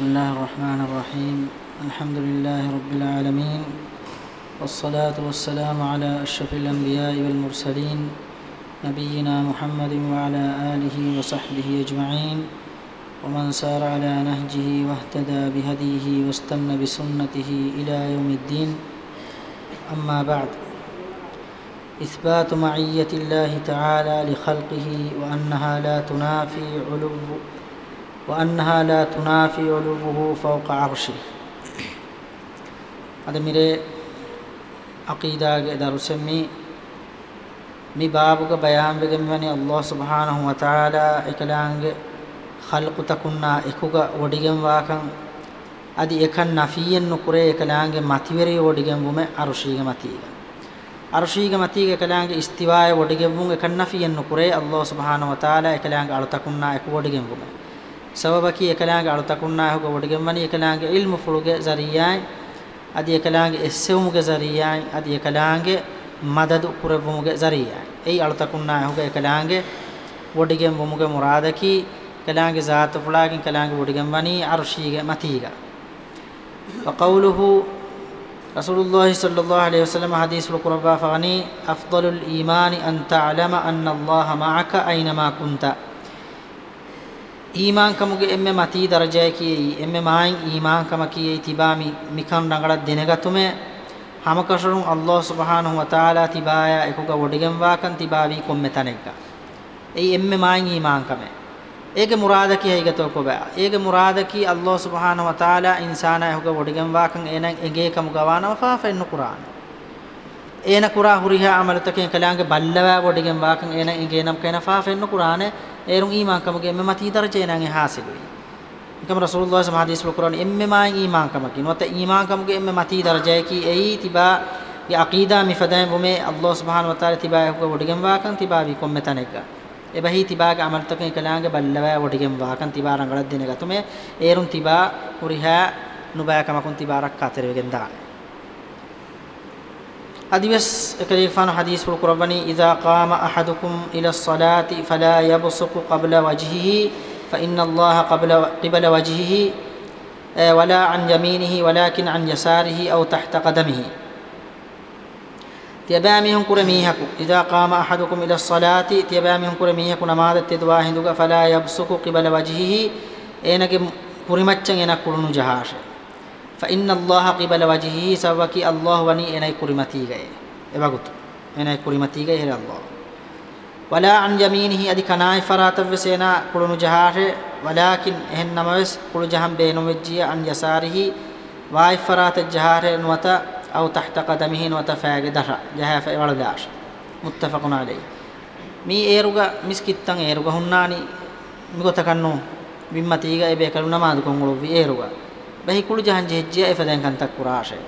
بسم الله الرحمن الرحيم الحمد لله رب العالمين والصلاة والسلام على أشرف الأنبياء والمرسلين نبينا محمد وعلى آله وصحبه أجمعين ومن سار على نهجه واهتدى بهديه واستنى بسنته إلى يوم الدين أما بعد إثبات معية الله تعالى لخلقه وأنها لا تنافي علو وأنها لا تنافي علوه فوق عرشه අද මිරේ අකීදාගේ දරුසෙමි මේ බාබුක බයාම් වෙගෙමනි අල්ලාහ් සුබ්හානහු වතාලා එකලාංගේ خلق තකුන්නා එකුග වඩිගම් වාකම් අදි එකන් නෆියෙන් නුකුරේ එකලාංගේ මතිවරේ වඩිගම් වුමේ අරුෂීග මතීග අරුෂීග මතීග එකලාංගේ ඉස්තිවාය වඩිගම් වුන් එකන් නෆියෙන් නුකුරේ අල්ලාහ් සුබ්හානහු වතාලා එකලාංගේ අලතකුන්නා එකු වඩිගම් වුමේ سببك يكلانج على تكوننا هو قبض جمان يكلانج علم فلوج زريعة أدي يكلانج إسهم زريعة أدي يكلانج مدد كربوم زريعة أي على تكوننا هو يكلانج قبض جم بومك مراد كي يكلانج ذات فلاج يكلانج قبض جماني عرشي ماتيجا وقوله رسول الله صلى الله عليه وسلم حديث القرباء فغني أفضل الإيمان أن تعلم أن الله معك أينما كنت ඊමාන් කමුගේ එම්මෙ මතී දරජය කියයි එම්මෙ මායින් ඊමාන් කම කියයි තිබාමි මිකන් රඟලක් දෙනගතුමේ හමකෂරුන් අල්ලාහ් සුබ්හානහු වතාලා තිබායා එකුග වොඩිගම් වාකන් තිබාවි කොම්මෙ තනෙක්ක එයි එම්මෙ මායින් ඊමාන් කමේ ඒගේ මුරාද කියයි ගතෝ කොබෑ ඒගේ මුරාද කී අල්ලාහ් සුබ්හානහු වතාලා ඉන්සානා එකුග වොඩිගම් වාකන් එනන් එගේ කමු ගවානව ෆාෆෙන්න කුරාන ඒන කුරා හුරිහා අමලතකේ කලාංගේ බල්ලවා වොඩිගම් වාකන් එනන් එගේ නම් කේන ෆාෆෙන්න කුරානේ ඒරුන් ඊමාන්කමගේ මෙම තීතරචේනන් හාසිලුයි එකම රසූලුල්ලාහ සම හදීස් වකරණ එම්මෙ මායින් ඊමාන්කමකින් වත ඊමාන්කමගේ එම්මෙ මතී දරජයකි එයි තිබා ය අකීදා මිෆදයන් වමේ අල්ලාහ් සුබ්හාන වතාල තිබා යක වඩගෙන් වාකන් තිබා වි කොම් මෙතනෙක එබහි තිබාගේ අමර්තක එකලාගේ බල්ලවෑ වඩගෙන් වාකන් තිබා රංගලක් දිනගතුමේ ඒරුන් තිබා උරිහා නුබෑකමකුන් තිබා රක් අතරෙවෙගෙන් දාන أدبس كليفان حديث القرباني إذا قام أحدكم إلى الصلاة فلا يبصق قبل وجهه فإن الله قبل قبل وجهه آه، ولا عن يمينه ولكن عن يساره أو تحت قدمه تيبامهم كرميهك إذا قام أحدكم إلى الصلاة تيبامهم كرميهك نماذ التدواهندك فلا يبصق قبل وجهه إنك كرمتشن إنك كرن جهاشه fa inna allaha qibala wajhihi sawaki allah wani enai kurimati gae ebagut enai kurimati gae hera allah wala an yaminihi adi kanai faratavve sena kulunu jahare walakin ehen namaves kulu jaham beenum vejjiya an yasarihi vai farata jahare nuwata aw tahta qadamihi nuwata faage dara jaha fa waladash muttafaqun alayhi mi eruga miskittan eruga hunnaani migota kannu bimmatiga ebe kaluna madu kongulu vi eruga බහි කුළු ජහන් ජෙජ්ජිය එෆදෙන් කන්තක් කුරාෂේ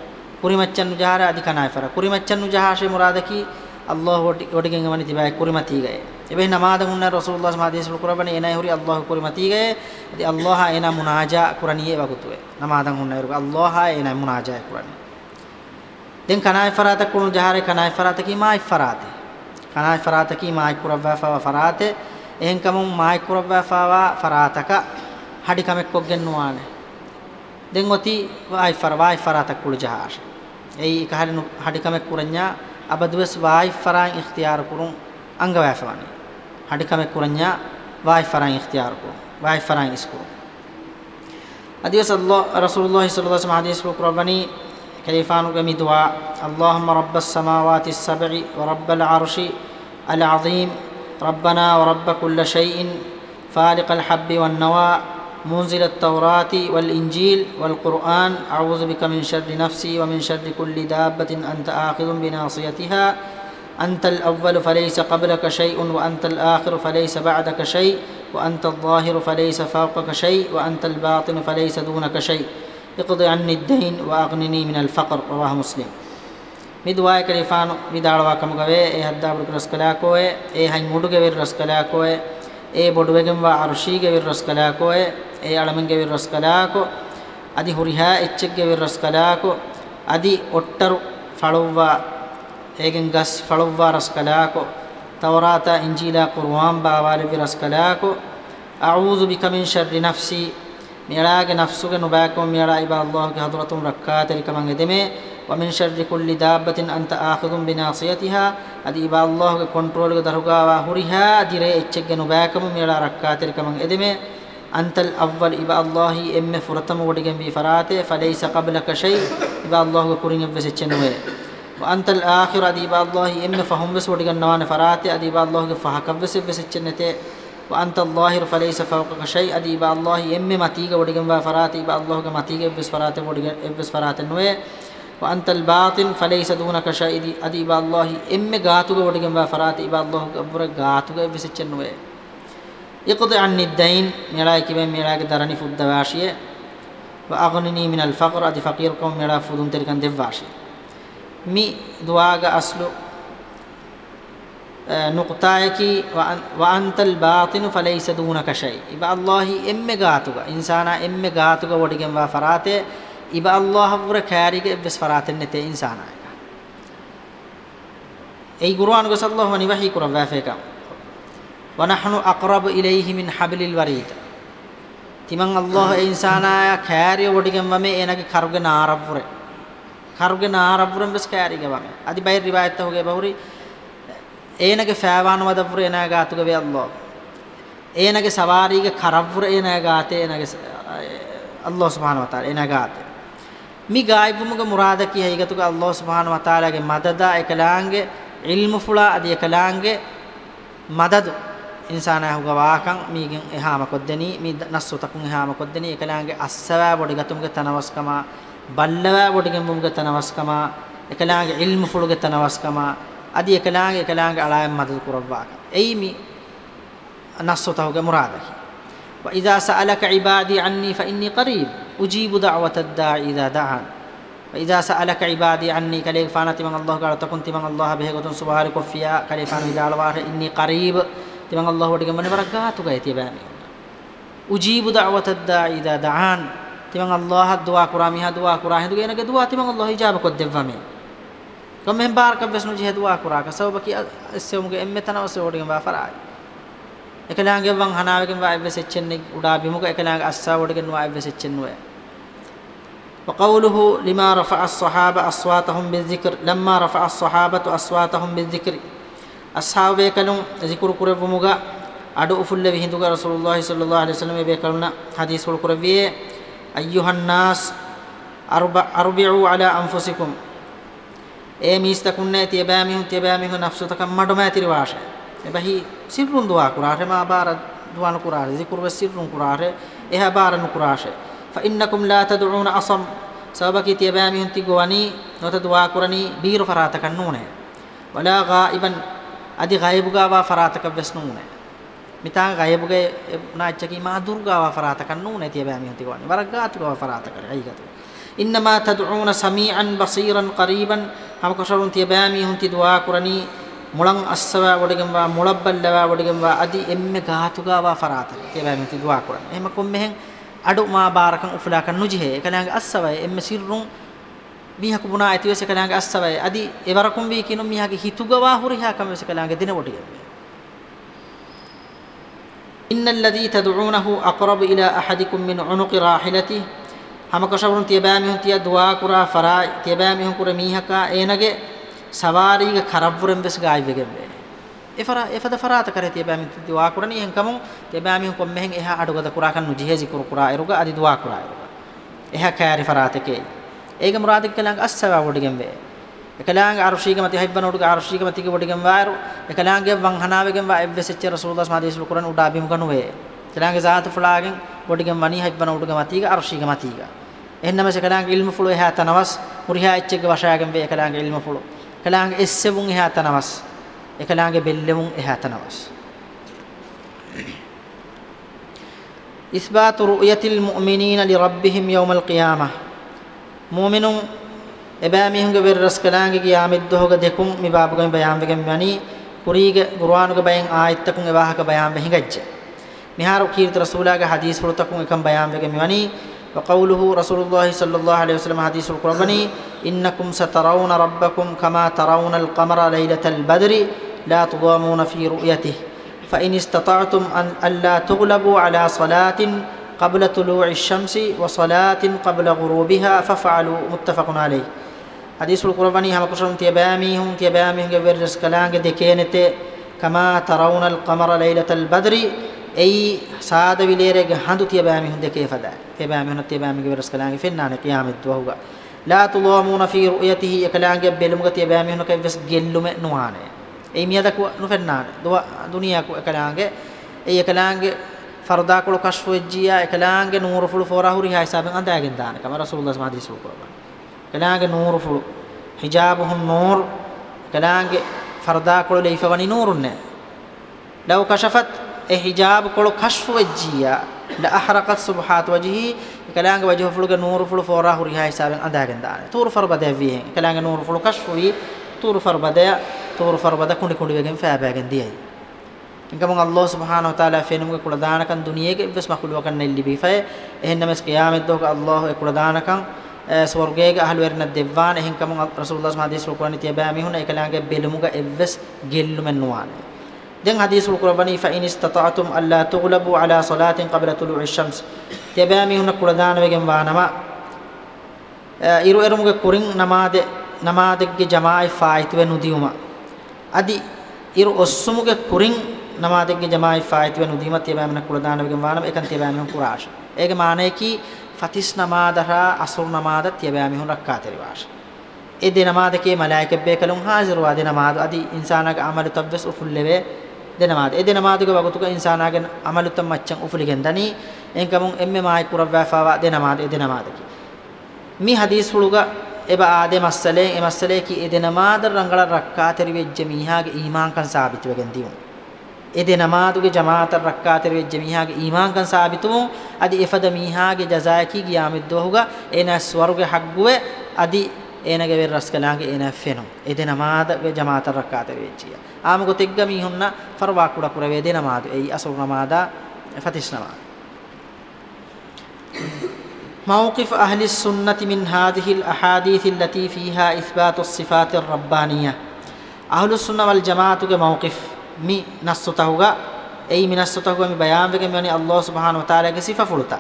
කුරිමච්චන් නුජහාර අධිකනාය ෆර කුරිමච්චන් නුජහාෂේ මුරාදකි අල්ලාහ් වඩගෙන් ගමනි තිබයි කුරිමති ගය එබේ නමාද මුන්න රසූලුල්ලාහ් සමාදේශ කුරබනේ එනයි හුරි අල්ලාහ් කුරිමති ගය ඉතින් අල්ලාහ් එන මුනාජා කුරණියේ වගතුවේ නමාද මුන්න රුක අල්ලාහ් එන මුනාජා කුරණි දැන් කනාය ෆරාත කුණු ජහාරේ කනාය ෆරාත කි මායි ෆරාත කනාය ෆරාත කි මායි කුරවවා ෆරාත එහෙන් කමුන් මායි කුරවවා ෆරාතක හඩි කමෙක් කොග්ගෙන්නවානේ දැන් ඔති වයි ෆර වයි ෆරාත කුළු ජහාර ඒ කහලනු හඩිකම කුරඤ්ඤා අබදවස් වයි ෆරාන් ඉක්තියාර කුරුන් අංග වයසවනි හඩිකම කුරඤ්ඤා වයි ෆරාන් ඉක්තියාර කුරු වයි ෆරාන් ඉස්කු අදියස අල්ලාහ් රසූලුල්ලාහි සල්ලල්ලාහු අලයිහි වසල්ලම් හදීස් කුරබනි كليفان قمي دعاء اللهم رب السماوات السبع ورب العرش العظيم ربنا ورب كل شيء فالق الحب والنوى منزل التوراة والإنجيل والقرآن أعوذ بك من شر نفسي ومن شر كل دابة أنت آخذ بناصيتها أنت الأول فليس قبلك شيء وأنت الآخر فليس بعدك شيء وأنت الظاهر فليس فوقك شيء وأنت الباطن فليس دونك شيء اقض عني الدين وأغنني من الفقر رواه مسلم midwaay kalifaanu midaadwa kamgave e haddaabud raskalakoe e hanymuduge vir raskalakoe e bodwegem wa arshige vir ඒ ಅಳಮಂಗೆ ವಿರಸ್ ಕಲಾಕು ಅದಿ ಹುರಿಹಾ ಎಚ್ಚೆಗೆ ವಿರಸ್ ಕಲಾಕು ಅದಿ ಒಟ್ಟರು ಫಳುವ್ವ ಹೇಗೆನ್ ಗಸ್ ಫಳುವ್ವ ರಸ್ ಕಲಾಕು ತವರಾತ ಇಂಜೀಲ ಕುರ್ವಾನ್ ಬಾವಾಲಿ ವಿರಸ್ ಕಲಾಕು ಅಊದು ಬಿಕ ಮಿನ್ ಶರ್ರಿ ನಫ್ಸಿ ಮೇಳಾಗೆ ನಫ್ಸುಗೆ ನುಬಾಕು ಮೇಳ ಇಬಾ ಅಲ್ಲಾಹುಗೆ ಹದ್ರತುಂ ರಕ್ಕಾತರಿಕ ಮಂಗೆ ದೆಮೆ ومن شر كل دابة أنت آخذ بناصيتها أدي إبا الله كنترول درغا وهرها ديري اتشجن باكم ميلا ركاتر كمان إدمي أنت الأول إبا الله إم فرتم ودقن بفراته فليس قبلك شيء إبا الله كورين بسيتشنوه وأنت الآخر أدي إبا الله إم فهم بس ودقن نوان فرات أدي إبا الله فحكب بس بس بسيتشنته وأنت الله فليس فوقك شيء أدي إبا الله إم متيك ودقن بفراته إبا الله متيك بس فرات ودقن بس فرات نوه وأنت الباطن فليس دونك شيء أدي إبا الله إم غاتوك ودقن بفراته إبا الله أبرك بس بسيتشنوه اقض عني الدين ملاك بين ملاك كدراني فود دواشية وأغنني من الفقر أدي فقير ملا ميراي تلك تلكن دواشية مي دواغ أصلو آه، نقطايكي وأنت الباطن فليس دونك شيء إبا الله إم غاتوغا إنسانا إم غاتوغا وديكم وفراتي إبا الله ور كاريك إبس فراتن نتي إنسانا أي قرآن قصد الله ونبحي قرآن وافيكم වනහනු අක්රබ ඉලෛහි මින් හබ්ලිල් වරීද තිමන් අල්ලාහ් ඒ ඉන්සානාය කෑරිය වඩිකම් වමේ එනගේ කර්ගන ආරබ්වරේ කර්ගන ආරබ්වරම් බස් කෑරිය ගවම අදි බයි රිවායත් හොගේ බහුරි ඒනගේ ෆෑවාන වදපුර එනා ගාතුක වේ අල්ලාහ් ඒනගේ සවාරීක කරබ්වර එනා ගාතේ එනගේ අල්ලාහ් සුබ්හානහු වතාලා එනා ගාතේ මි ගායිබුමුගේ මුරාද කිය ඒගතුක අල්ලාහ් සුබ්හානහු වතාලාගේ මදදා එකලාංගේ ඉල්මු ෆුලා අදි එකලාංගේ මදදු ඉන්සානා හුග වාකන් මීගෙන් එහාම කොද්දෙනී මී නස්සුතකුන් එහාම කොද්දෙනී එකලාගේ අස්සවා බොඩි ගතුම්ගේ තනවස්කම බල්ලවා බොඩිගෙන් මුම්ගේ තනවස්කම එකලාගේ ඉල්මු ෆුලුගේ තනවස්කම අදි එකලාගේ එකලාගේ අලායම් මදල් කුරවාක එයි මී නස්සුතහුගේ මුරාදකි وإذا سألك عبادي عني فإني قريب أجيب دعوة الداعي إذا دعان وإذا سألك عبادي عني كليك فانت من الله قال تكنت من الله به قد سبحانك وفيا كليك فان إذا إني قريب تبان الله ودك من بركاته كي تبان أجيب دعوة الداعي إذا دعان تبان الله الدعاء كرامي دعاء كرامي دعاء إنك دعاء تبان الله إجابة قد دفامي كم من بار كم بس نجيه دعاء كراك سو بكي السوم كي أمي تنا وسوم ودك ما فرع එකලාගේ වං හනාවකින් වායි වෙසෙච්චෙන්නේ උඩා බිමුක එකලාගේ අස්සා වඩගෙන වායි වෙසෙච්චෙන්නේ وقوله لما رفع الصحابة أصواتهم بالذكر لما رفع الصحابة أصواتهم بالذكر ಅಸ್ಸಾವು ಬೇಕಲು ಜಿಕುರು ಕುರವ್ವಮುಗ ಅಡು ಉಫುಲ್ಲವಿ ಹಿಂದುಗ ರಸೂಲುಲ್ಲಾಹಿ ಸಲ್ಲಲ್ಲಾಹು ಅಲೈಹಿ ವಸಲ್ಲಂ ಬೇಕಲುನ ಹದೀಸ್ಗಳು ಕುರವಿಯೇ ಅಯ್ಯುಹನ್ನಾಸ್ ಅರ್ಬ ಅರ್ಬಿಉ ಅಲಾ ಅಂಫುಸಿಕುಂ ಏ ಮೀಸ್ತಕುನ್ನೆ ತಿಯಬಾಮಿಹು ತಿಯಬಾಮಿಹು ನಫ್ಸುತಕ ಮಡುಮಾತಿರಿ ವಾಷ ಎಬಹಿ ಸಿರ್ರುನ್ ದುವಾ ಕುರಾರೆ ಮಾ ಬಾರ ದುವಾನು ಕುರಾರೆ ಜಿಕುರು ಸಿರ್ರುನ್ ಕುರಾರೆ ಎಹ ಬಾರನು ಕುರಾಶೆ ಫಇನ್ನಕುಂ ಲಾ ತದುಉನ ಅಸಂ ಸಬಕಿ ತಿಯಬಾಮಿಹು ತಿಗುವನಿ ನೊತ ದುವಾ ಕುರನಿ ಬೀರು ಫರಾತಕನ್ನುನೆ ವಲಾ ಗಾಯಿಬನ್ අදි ගයිබුගාවා ෆරාතකක් වෙස් නුනේ මිතා ගයිබුගේ නාච්චකි මා දුර්ගාවා ෆරාතකක් නුනේ තිය බෑ මිහති ගවන්නේ වරක් ගාතුගාවා ෆරාතක අයිගතු ඉන්නමා තදුඋන සමීඅන් බසීරන් කරීබන් හම කොෂරුන් තිය බෑ මිහුන්ති දුවා කුරණී මුලන් අස්සවා වඩගම්වා මුලබ්බල්ලවා වඩගම්වා අදි එම්මෙ ගාතුගාවා ෆරාතක තිය බෑ මිහුන්ති දුවා කුරණ එහෙම කොම් මෙහෙන් අඩු මා බාරකන් උෆලාකන් නුජිහේ කලංග අස්සවයි එම්මෙ සිරුන් මීහක බුණා ඇතිවෙස කලාගේ අස්සවයි අදි එවරකුම් වී කිනු මීහගේ හිතුගවා හුරිහා කමෙස කලාගේ දිනවටිය ඉන්නල් ලදි තදුඋනහු අක්රබ ඉලා අහදිකුම් මින් උනුකි රාහිලති හැම කෂවරුන් තියබෑමිහුන් තිය දුවා කුරා ෆරා තියබෑමිහුන් කුර මීහකා ඒනගේ සවාරීග කරබ්වරම් වෙස ගායිවෙගෙම් වේ එෆරා එෆද ෆරාත කරේ තියබෑමින් දුවා කුරණි එහෙන් කමුන් තියබෑමිහුන් කොම්මෙහෙන් එහා අඩුගද කුරා කන්නු ජිහෙසි කුර කුරා එරුග අදි දුවා කුරා එරුග එහා කෑරි ෆරාතකේ ඒක මුරාදික කලංග අස්සවා වඩිගෙන් වේ එකලාංග අර්ශීක මත හයිබ්බනෝටුක අර්ශීක මතික වඩිගම් වාරු එකලාංගේ වංහනාවෙගම් වා එව්වෙසෙච්ච රසූලුල්ලාහ් සමාදේශ කුරන් උඩ අභිමුඛන වේ එකලාංග සාත ෆලාගෙන් වඩිගම් වනි හයිබ්බනෝටුක මතික අර්ශීක මතික එන්නම එකලාංග ඉල්මු ෆුලෝ එහා තනවස් මුරිහා එච්චක වශාගෙන් වේ එකලාංග ඉල්මු ෆුලෝ එකලාංග එස්සෙවුන් එහා තනවස් එකලාංග බෙල්ලෙවුන් එහා තනවස් ඉස්බාතු රුයතිල් මුමිනීන ලිරබ්බිහිම් යවුමල් ඛියාමah mu'minun eba mihunge verras kalange gi amiddohoga dekum mi babugam bayam vegam mani kurige qur'anuge bayen ayattakun ebahaka bayam behingajje miharu kirt rasulaga hadis furtakun ekam bayam vegam mani وقوله رسول الله صلى الله عليه وسلم حديث القرآن إنكم سترون ربكم كما ترون القمر ليلة البدر لا تضامون في رؤيته فإن استطعتم أن ألا تغلبوا على صلاة قبل طلوع الشمس وصلاة قبل غروبها ففعلوا متفق عليه حديث القرآن هم قشرم تيبامي هم تيبامي هم جبرس كلانج دكينت كما ترون القمر ليلة البدر أي ساد بليرج هندو تيبامي هم دكيه فدا تيبامي هم تيبامي جبرس كلانج في النان قيام الدوهوغا لا تلومون في رؤيته يكلانج بلمغ تيبامي هم كيفس جلوم نوانه أي ميادك نفنان دوا دنيا كلانج أي كلانج farda kulu kashfu ejjiya ekalaange nuuru fulu fora huri ha hisaben andaagen daana kama rasulullah sallallahu alaihi wasallam ekalaange nuuru fulu hijabuhun nuur ekalaange farda kulu leifawani nuurunne law kashafat e hijab kulu kashfu ejjiya la ahraqat subhat wajhi ekalaange wajhu fuluge nuuru fulu fora huri ha hisaben andaagen daana tuur farbada vihen ekalaange nuuru fulu kashfu tuur farbada tuur farbada kundi kundi wegen faabagen diyai ඉංගමන් අල්ලාහ් සුබ්හානහු තාලා ෆෙනුගේ කුලදානකන් දුනියේක ඉවස් මකුලුවකන් නෙල්ලිබි ෆය එහෙන්නමස් කියාමෙත් දෝක අල්ලාහ් ඒ කුලදානකන් ස්වර්ගයේක අහල වෙරන දෙවවාන එහෙන්කම රසූලුල්ලාහ් හදීස් රුකුවනි තියබෑ මිහුන එකලඟගේ බෙලමුග එවස් ගෙල්ලුමෙන් නුවාන දැන් හදීස් රුකුවනි ෆයින් ඉස්තතාතුම් අල්ලා තුග්ලබු අලා සලාතින් ක්බ්ල තුලූ ෂම්ස් තියබෑ මිහුන කුලදාන වෙගෙන් වානම ඉරු එරුමුගේ කුරින් නමාද නමාදෙක්ගේ ජමායි ෆායිතු වෙනුදියුම අදි ඉරු ඔස්සුමුගේ කුරින් නමාදෙක්ගේ ජමායි ෆායිති වෙන උදීම තියබෑමන කුල දාන වගේ මානම එකන් තියබෑම කුරාෂ ඒක මානේකි ෆතිස් නමාදහා අසුර නමාද තියබෑම හොන් රක්කා තෙරිවාෂ ඒ දේ නමාදකේ මලායිකබ්බේ කලුන් හාසිරු ආදී නමාද අදී ඉන්සානාගේ අමල තබ්ස් උෆුල්ලෙවේ දේ නමාද ඒ දේ නමාදක වගතුක ඉන්සානාගේ අමල තම් මච්චන් උෆුලිගෙන් දනි එන්කමුන් එම්මේ මායි කුරවැෆාවා දේ නමාද ඒ දේ නමාදකි මේ හදීස් හුලුගා එබ ආදේ මස්සලේ එමස්සලේ කි එදෙනමාද රංගල රක්කා තෙරිවෙච්ච මීහාගේ ඊමාංකන් සාබිච්ච වෙගෙන් දියුණු ede namaaduge jamaatar rakkaater wejje mihaage iimaankan saabituun adi efada mihaage jazaaki giyamiddohuga ena swaruge hagguwe adi enage verraskalaange ena feno ede namaaduge jamaatar rakkaater wejjiya aamugo tegga mihunna farwa kuda kura wede namaadu ei asr namaada fatis namaada موقف أهل السنة من هذه الأحاديث التي فيها إثبات الصفات الربانية أهل السنة والجماعة موقف mi nassotahuga ei mi nassotahuga mi bayanvege mi ani Allah subhanahu wa ta'ala ge sifa fuluta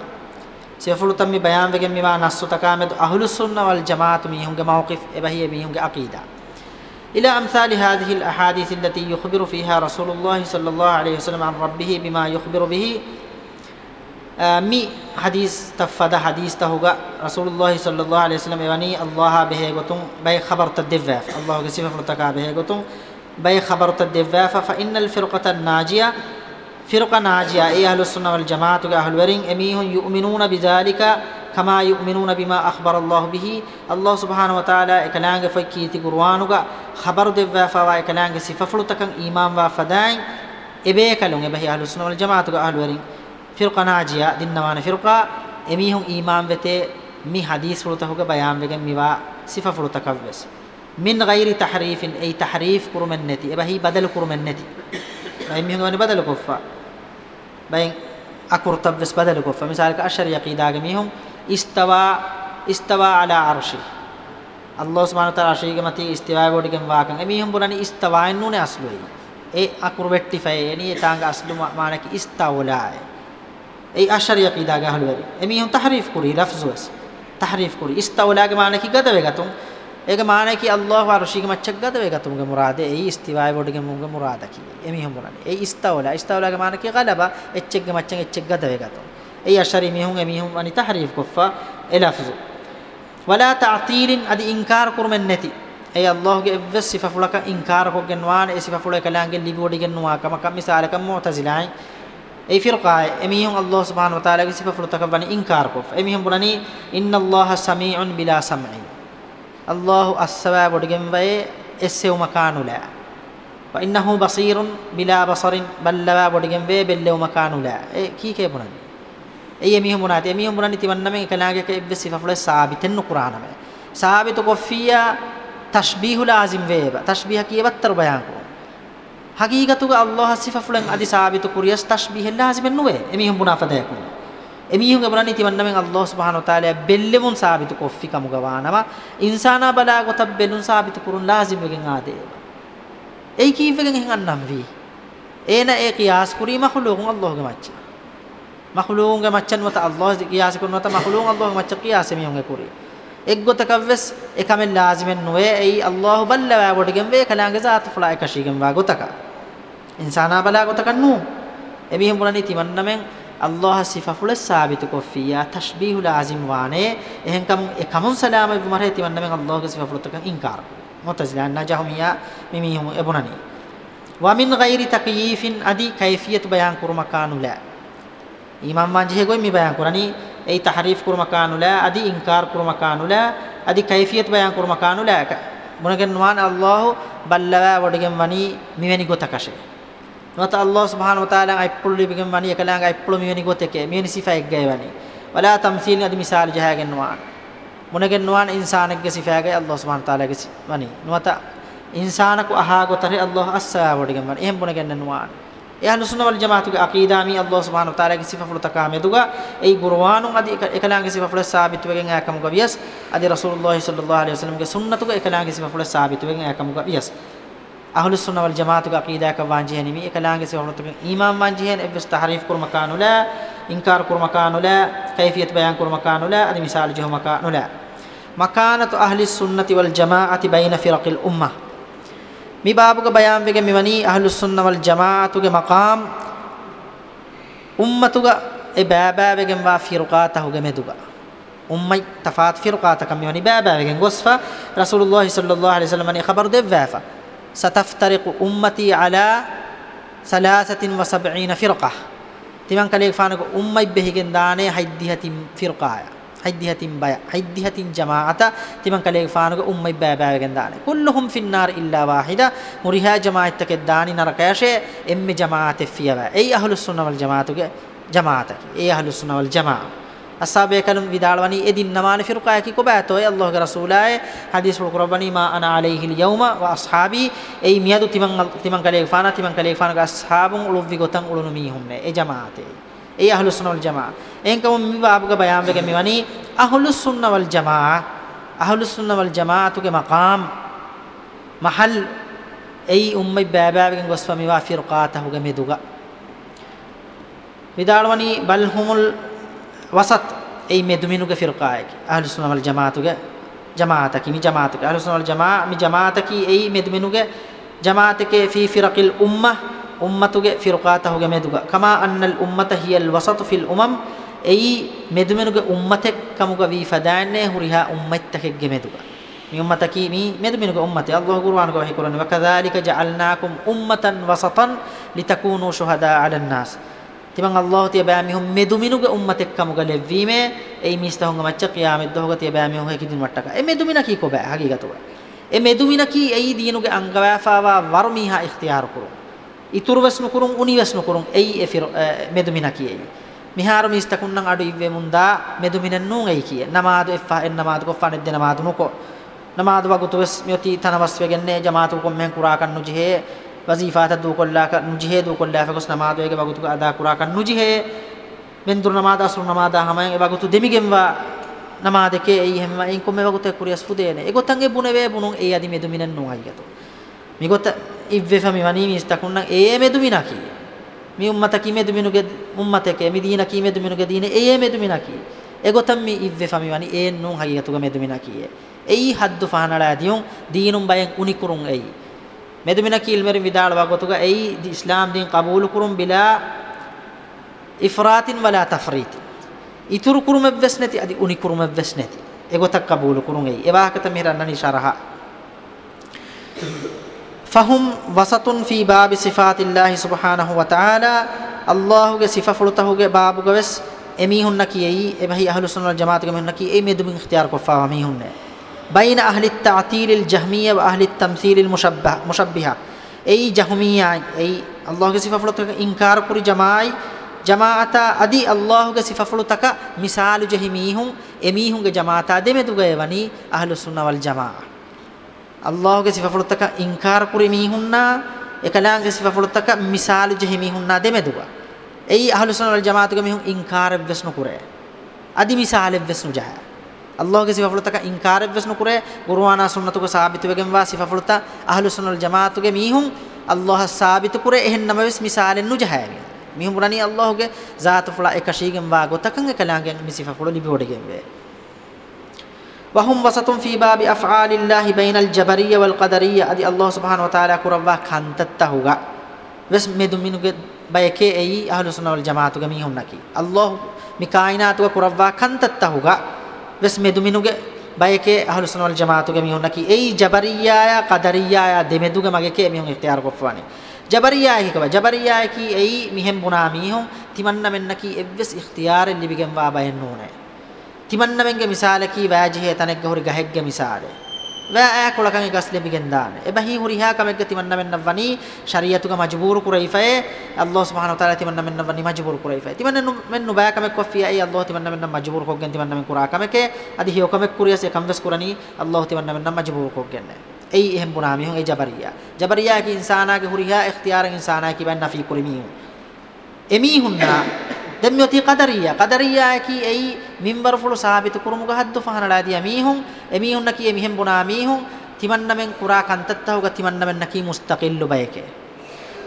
sifa fuluta mi bayanvege mi ma nassotaka med ahlus sunna wal jamaat mi hunge mawqif ebahi mi hunge aqida إلى أمثال هذه الأحاديث التي يخبر فيها رسول الله صلى الله عليه وسلم عن ربه بما يخبر به مي حديث تفدا حديث تهوغا رسول الله صلى الله عليه وسلم يعني الله به غتم به خبر تدفع الله كسيف فرتكا به غتم بي خبرت الدفافة فإن الفرقة الناجية فرقة ناجية أي أهل السنة والجماعة إيه أهل ورين أميهم يؤمنون بذلك كما يؤمنون بما أخبر الله به الله سبحانه وتعالى إكلانك فكيتي قروانك خبر دفافة وإكلانك سففلتك إيمان وفدائن إبيك إبيكلون إبهي أهل السنة والجماعة إيه أهل ورين فرقة ناجية دنوان فرقة أميهم إيمان وتي مي حديث فلتك بيان بكم مي صفة فلتكفس من غير تحريف أي تحريف كرمنتي إبا هي بدل كرمنتي بين مهم واني بدل كفا بين أكر تبس بدل كفا مثالك أشر يقيد آغميهم استوى استوى على عرشه الله سبحانه وتعالى عرشه كمتي استوى بودكم واقع أميهم بولاني استوى إنون أصله ඒ අකුරු වෙට්ටි fire එනි තාංග අස්ලු මානක ඉස්තවලාය ඒ අශරිය කීදා ගහලු වෙරි එමි හම් තහරීෆ් කුරි ලෆ්ස් වස් තහරීෆ් කුරි ඉස්තවලාගේ මානක قدوه වෙගතුන් ඒක මානයි කි අල්ලාහ් වර්ෂික මච්චක් ගත වේ ගතුමුගේ මුරාදේ ඒ ඉස්තිවායි වඩගේ මුගේ මුරාදා කි එමිහම් මුරානේ ඒ ඉස්තවලා ඉස්තවලාගේ මාන කි ගලබා එච්චෙක්ගේ මච්චන් එච්චෙක් ගත වේ ගතුම් ඒ අෂරි මිහුම් එමිහම් අනි තහරීෆ් කොෆා එලාෆ්සු වලා තාතීරින් අදි ඉන්කාර කුරුමෙන් නැති ඒ අල්ලාහ්ගේ එවස් සිෆෆුලක ඉන්කාර කොගෙන් වාන ඒ සිෆෆුලක ලාංගෙන් ලිබි වඩගෙන් නුවා කම කම් මිසාලක මුතසිලායි ඒ ෆිරකායි එමිහම් අල්ලාහ් සුබ්හානහු වතාලාගේ සිෆෆුලතක වනි ඉන්කාර කොෆ එමිහම් බුණනි ඉන්න අල්ලාහ සමීඋන් බිලා සම්ඉ അള്ളാഹു അസ്സവാബൊടുകം വയെ എസ്സെവുമക്കാണുല ഇന്നഹു ബസീറുൻ ബിലാ ബസറിൻ ബല്ലവാ ബൊടുകം വേ ബെല്ലവുമക്കാണുല ഏ കീ കേപ്പുണത് ඒ එමිහ මුණාති එමිහ මුණනි තිවන්නම කලාගේක ඉබ්බ සිෆෆල සාබිතෙන් කුරානම සාබිත කොෆියා තෂ්බීහු ලාසිම් වේබ තෂ්බීහ කියවත්තර බයන්කෝ හකීගතුග අල්ලාහ සිෆෆලන් අදි සාබිත කුරියස් තෂ්බීහ ලාසිම් නුවේ එමිහ මුණාෆදයකෝ එමිහුගේ බරණි තිවන්නමෙන් අල්ලාහ් සුබ්හානහු තාලා බෙල්ලෙමුන් සාබිත කොෆි කමුගවානම ඉන්සානා බලා ගොත බෙල්ලුන් සාබිත කුරුන් ලාසිම් එකෙන් ආදේ ඒ කීවෙන් එහෙන් අන්නම් වී ඒන ඒ කියාස් කුරී මහලුගුන් අල්ලාහ්ගේ මච්ච මහලුගුන්ගේ මච්චන් වත අල්ලාහ් කියාස් කරන වත මහලුගුන් අල්ලාහ්ගේ මච්ච කියාස් එමිහුගේ කුරී එක් ගොතකවස් එකමෙන් ලාසිමෙන් නොවේ ඒ අල්ලාහ් බල්ලවා ගොටගෙන් වේ කලාගේ ذات ෆ්ලයි කශීගෙන් වා ගොතක ඉන්සානා බලා ගොතක නු එමිහුන් බුලනි තිවන්නමෙන් අල්ලාහ සිෆෆුල සාබිත කොෆියා තෂ්බීහුල් අසීම් වානේ එහෙන් කම කමුන් සලාම බුමරේ තිවන්න මෙන් අල්ලාහගේ සිෆෆුල තකන් ඉන්කාර මුතසිලා නජහමියා මිමිහුම් එබුනනි වමින් ගෛරි තකීෆින් අදි කයිෆියත් බයන් කුරුමකානුලා ඉමාම් වංජේ ගොයි මි බයන් කුරණි ඒ තහරීෆ් කුරුමකානුලා අදි ඉන්කාර කුරුමකානුලා අදි කයිෆියත් බයන් කුරුමකානුලා මොනගෙන් වාන අල්ලාහ බල්ලවා වඩගෙන් වනි මෙවැනි ගොතකෂේ මත අල්ලාහ් සුබ්හානහු වතාලා අයිප්පුල් ලිබිකම් වනි එකලංග අයිප්පුල් මෙවැනි ගොත එකේ මෙවැනි සිෆායක් ගෑවනි වලා තම්සීල් අදි මිසාල් ජහගෙන්නවා මුණගෙන්නවා ඉන්සානෙක්ගේ සිෆායගේ අල්ලාහ් සුබ්හානහු වතාලාගේ වනි නවත ඉන්සානකු අහා ගොතරේ අල්ලාහ් අස්සාවඩිකම් වනි එහෙම් මුණගෙන්නවා යහලු සුන්න වල් ජමාතුගේ අකීදා මි අල්ලාහ් සුබ්හානහු වතාලාගේ සිෆාෆුල් තකාමෙදුගා ඒ ගුර්වානුන් අදි එකලංගේ සිෆාෆුල් සාබිත වෙගෙන් ආකම් ගවියස් අදි රසූලුල්ලාහි සල්ලල්ලාහු අලයිහි වසල්ලම්ගේ සුන්නතුගේ එකලංගේ සිෆාෆුල් සාබිත වෙගෙන් ආකම් ගවියස් අහලු සුන්නවල් ජමාතුක අකීදාක වාන්ජි හැනිමි එකලාගේ සවනතුක ඊමාම් වාන්ජි හැන එබ්ස් තහරීෆ් කුර මකානුල ඉන්කාර් කුර මකානුල කයිෆියත් බයන් කුර මකානුල අදි මිසාල ජහ මකානුල මකානතු අහලි සුන්නති වල් ජමාඅති බයින ෆිරකිල් උම්මා මේ බාබුක බයම් වෙගේ මෙවනි අහලු සුන්නවල් ජමාඅතුගේ මකාම් උම්මතුග ඒ බෑබෑ වෙගෙන් වා ෆිරකාතහුගේ මෙදුගා ummay tafaat firqata kam yoni baba wegen gosfa rasulullah sallallahu alaihi wasallam ni khabar devvafa satafariqu ummati ala salaasatin wa sab'iina firqah timan kale faanaku ummai behigen daane haiddihatin firqaya haiddihatin baya haiddihatin jamaata timan kale faanaku ummai baabagen daane kulluhum fin nar illa wahida muriha jamaattakke daani narakayashe emme jamaate fiyawa ei ahlus sunnah wal jamaatuge jamaataki ei ahlus sunnah wal jamaa ashabe kanum vidalwani edin namane firqa ki kobato e allah ge rasulaye hadis ul qurbani ma ana alayhi al yawma wa ashabi ei miadu timan timan kale fana timan kale fana ga ashabun uluvvi gotan ulunumi humne e jamaate ei ahlus sunna wal jamaa enkam mi baab ge bayan ge mewani ahlus sunna wal jamaa ahlus sunna wal jamaatu ge maqam mahal ei ummai baabagen goswa mewa firqatahu ge meduga vidalwani bal humul وسط أي مي دومينو فرقة أهل السنة والجماعة جماعتك مي جماعتك أهل السنة والجماعة کی جماعتك مدمنو مي جماعت کے فی فرق الأمة فرقات أمتك فرقاته مدوغا کما أن الأمة هي الوسط في الأمم أي مدمنوغ أمتك كموغا في فدانة هريها می امت کی می مدمنو مدمنوغ أمتي اللہ قرآن قوحي قرآن وکذالک جعلناکم امتا وسطا لتكونوا شهداء على الناس තිබන් අල්ලාහ් තිය බෑමිහුම් මේ දුමිනුගේ උම්මත එක්කම ගලෙවීමේ ඒ මිස්තහුංග මච්ච කියාමෙත් දහුග තිය බෑමිහුම් හකිදින් වට්ටක ඒ මේ දුමින කී කොබෑ හකිගතව ඒ මේ දුමින කී ඒ දිනුගේ අංගවෑෆාවා වර්මීහා ඉක්තියාර කුරු ඉතුරු වස්නු කුරුන් උනි වස්නු කුරුන් ඒ ඒ මේ දුමින කී මිහාර මිස්තකුන් නම් අඩු ඉව්වේ මුන්දා මේ දුමින නුන් ඒ කිය නමාදු එෆා එන් නමාදු කොෆාන දෙ නමාදු මොකෝ නමාදු වගුතුස් මෙති තනවස් වෙගන්නේ ජමාතු කොම්මෙන් කුරා කන්නු ජෙහේ ವಜೀಫಾತ ದೂಕೊಲ್ಲಾಕ ನುಜಿಹೆ ದೂಕೊಲ್ಲಾಫೆಗೊಸ್ ನಮಾದ ವೇಗ ಬಗುತು ಅದಾ ಕುರಾಕ ನುಜಿಹೆ ವೆಂದುರು ನಮಾದ ಅಸ್ರು ನಮಾದ ಹಮಯಂ ಎಬಗುತು ದೆಮಿಗೆಂವ ನಮಾದಕ್ಕೆ ಐ ಹೆಮ್ಮ ಐ ಕೊಮ್ಮೆ ಬಗುತೆ ಕುರಿಯಸ್ ಫುದೇನೆ ಎಗೊತ್ತಂಗೆ ಬುನವೆ ಬುನುಂ ಐ ಅದಿ ಮೆದುಮಿನನ್ ನು ಅಯ್ಯತು ಮಿಗೊತ್ತ ಇವ್ವೆಫ ಮಿವನಿ ಮಿಸ್ತಕುನ್ನ ಏ ಮೆದುಮಿನಕಿ ಮಿ ಉಮ್ಮತ ಕಿ ಮೆದುಮಿನುಗೆ ಉಮ್ಮತಕ್ಕೆ ಮಿದೀನ ಕಿ ಮೆದುಮಿನುಗೆ ದೀನೆ ಏ ಮೆದುಮಿನಕಿ ಎಗೊತ್ತಂ ಮಿ ಇವ್ವೆಫ ಮಿವನಿ ಏನ್ ನು ಹಗಿಯತುಗ ಮೆದುಮಿನಕಿಯೆ ಐ ಹದ್ದು ಫಹನಳ ಅದಿಯುಂ ದೀನುಂ ಬಯಂ ಉನಿಕುರುಂ ಐ මෙදුමිනකි ඉල්මරින් විදාළ වගතුග ඇයි ඉස්ලාම් දින් කබූල් කුරුම් බිලා ඉෆ්රාතින් වලා තෆරීත් ඉතුරු කුරුමෙව්වස් නැති අදි උනි කුරුමෙව්වස් නැති එගොතක් කබූල් කුරුම් ඇයි එවාකත මෙහෙරන්නනි ශරහ فهم وسط في باب صفات الله سبحانه وتعالى الله کے صفہ فلتہ کے باب گوس امی ہن کی ای اہل سنت والجماعت کے ہن کی ای میں دم اختیار کو فاہمی ہن بين أهل التعطيل الجهمية وأهل التمثيل المشبه مشبهة أي جهمية أي الله صفة فلتك إنكار كل جماعة جماعة أدي الله صفة فلتك مثال جهميهم أميهم جماعة دمت غيباني أهل السنة والجماعة الله صفة فلتك إنكار كل ميهن إكلام صفة فلتك مثال جهميهن دمت غيباني أي අහලුසන වල ජමාතක මෙහු ඉන්කාර වෙස්නු කුරේ අදි මිසාලෙ වෙස්නු ජහය ಅಲ್ಲಾಹ್ಗೆ ಸಿಫಫುಳುತಕ ಇಂಕಾರವ್ಯಸ್ನು ಕುರೆ ಗುರುವಾನ ಸುನ್ನತುಗ ಸಾಬಿತುವೆಗೆಂವಾ ಸಿಫಫುಳುತ ಅಹಲು ಸುನ್ನಲ್ ಜಮಾತುಗೆ ಮೀಹುಂ ಅಲ್ಲಾಹ ಸಾಬಿತು ಕುರೆ ಎಹೆನ್ ನಮವಿಸ್ ಮಿಸಾಲೆನ್ನು ಜಹಾಯವೆ ಮೀಹುಂ ಬುರನಿ ಅಲ್ಲಾಹುಗೆ ಜಾತು ಫುಳ ಎಕಶೀಗೆಂವಾ ಗೊತಕಂಗೆ ಕಲಾಂಗೆ ಮಿ ಸಿಫಫುಳು ಲಿಬಿಹೊಡೆಗೆಂವೆ وهم وسط في باب أفعال الله بين الجبرية والقدرية أدي الله سبحانه وتعالى كروا كانتتهوغا بس مدو منو بيكي أي أهل السنة والجماعة ميهم نكي الله مكائنات وكروا كانتتهوغا වෙස් මෙදුමිනුගේ බයකේ අහලු සනවල් ජමාතුගේ මිහුන්න කි එයි ජබරියාය කදරියාය දෙමෙදුගේ මගේ කේ මිහුන් ඉක්තියාර කොප්පවන්නේ ජබරියාය කිකව ජබරියාය කි එයි මිහෙම් බුනා මිහුන් තිමන්න මෙන්න කි එව්වස් ඉක්තියාරෙන් ලිබිගෙන් වා බයෙන් නෝනේ තිමන්න මෙන්ගේ මිසාල කි වෑජිහේ තනෙක්ගේ හොරි ගහෙක්ගේ මිසාලේ ވައި ކޮޅަކަން ގަސްލެ ބިގެންދާނެ އެބަހީ ހުރިހާ ކަމެއްގެ ތިމަންނަމެންނަވަނީ ޝަރީޢަތުގަ މަޖުބޫރު ކުރެއިފައި ﷲ ސުބްހާނަහު ވަތަޢާލާ ތިމަންނަމެންނަވަނީ މަޖުބޫރު ކުރެއިފައި ތިމަންނެނުމެން ނުބައި ކަމެއް ކޮށްފިޔަ އެއީ ﷲ ތިމަންނަމެންނަ މަޖުބޫރު ކޮށްގެން ތިމަންނަމެން ކުރާ ކަމެކެ އަދި ހިޔ ކަމެއް ކުރިޔަސް ކަމްވެސް ކުރަނީ ﷲ ތިމަންނަމެންނަ މަޖުބޫރު ކޮށްގެންނެ އެයි އެހެން ބުނާ މީހުން އެ ޖަބަރިޔާ ޖަބަރިޔާ ކި އިންސާނާގެ ހުރިހާ اިޚْتިޔާރަށް އިންސާނާ ކި ބައް ނަފީ ކުރިމީހުން އެމީހުންނާ දැන් මේ ඔතී කදරියා කදරියා කි එයි මින්බර් ෆුළු සාබිත කුරුමු ගහද්දු ෆහනලා දිය මීහුන් එමීහුන්න කී මිහෙන් බොනා මීහුන් තිමන්නමෙන් කුරා කන්තත්තහුග තිමන්නමෙන් නකී මුස්තකිල්ලු බයකේ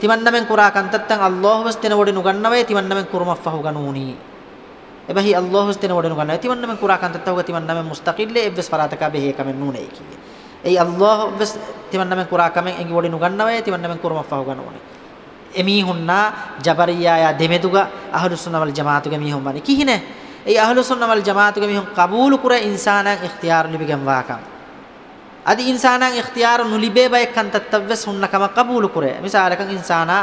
තිමන්නමෙන් කුරා කන්තත්තන් අල්ලාහ් වස් දෙන වඩිනු ගන්නවයි තිමන්නමෙන් කුරුමෆහු ගනුනි එබහි අල්ලාහ් වස් දෙන වඩිනු ගන්නවයි තිමන්නමෙන් කුරා කන්තත්තහුග තිමන්නමෙන් මුස්තකිල්ලේ එබ්ස් ෆරාතක බෙහෙ කමෙන් නුනේ කී ඒ අල්ලාහ් වස් තිමන්නමෙන් කුරා කමෙන් එඟි වඩිනු ගන්නවයි තිමන්නමෙන් කුරුමෆහු ගනුනි එමීහුන්නා ජබරියා යා දෙමෙතුගා අහලුස්සුන්නා වල් ජමාතුගේ මීහුන් වනි කිහිනේ ඒ අහලුස්සුන්නා වල් ජමාතුගේ මීහුන් කබූල් කුර ඉන්සානන් ඉක්තියාර ලිබිගම් වාකම් අදි ඉන්සානන් ඉක්තියාර නුලිබේ බය කන් තත්තවස් හුන්න කම කබූල් කුර මිසාලකන් ඉන්සානා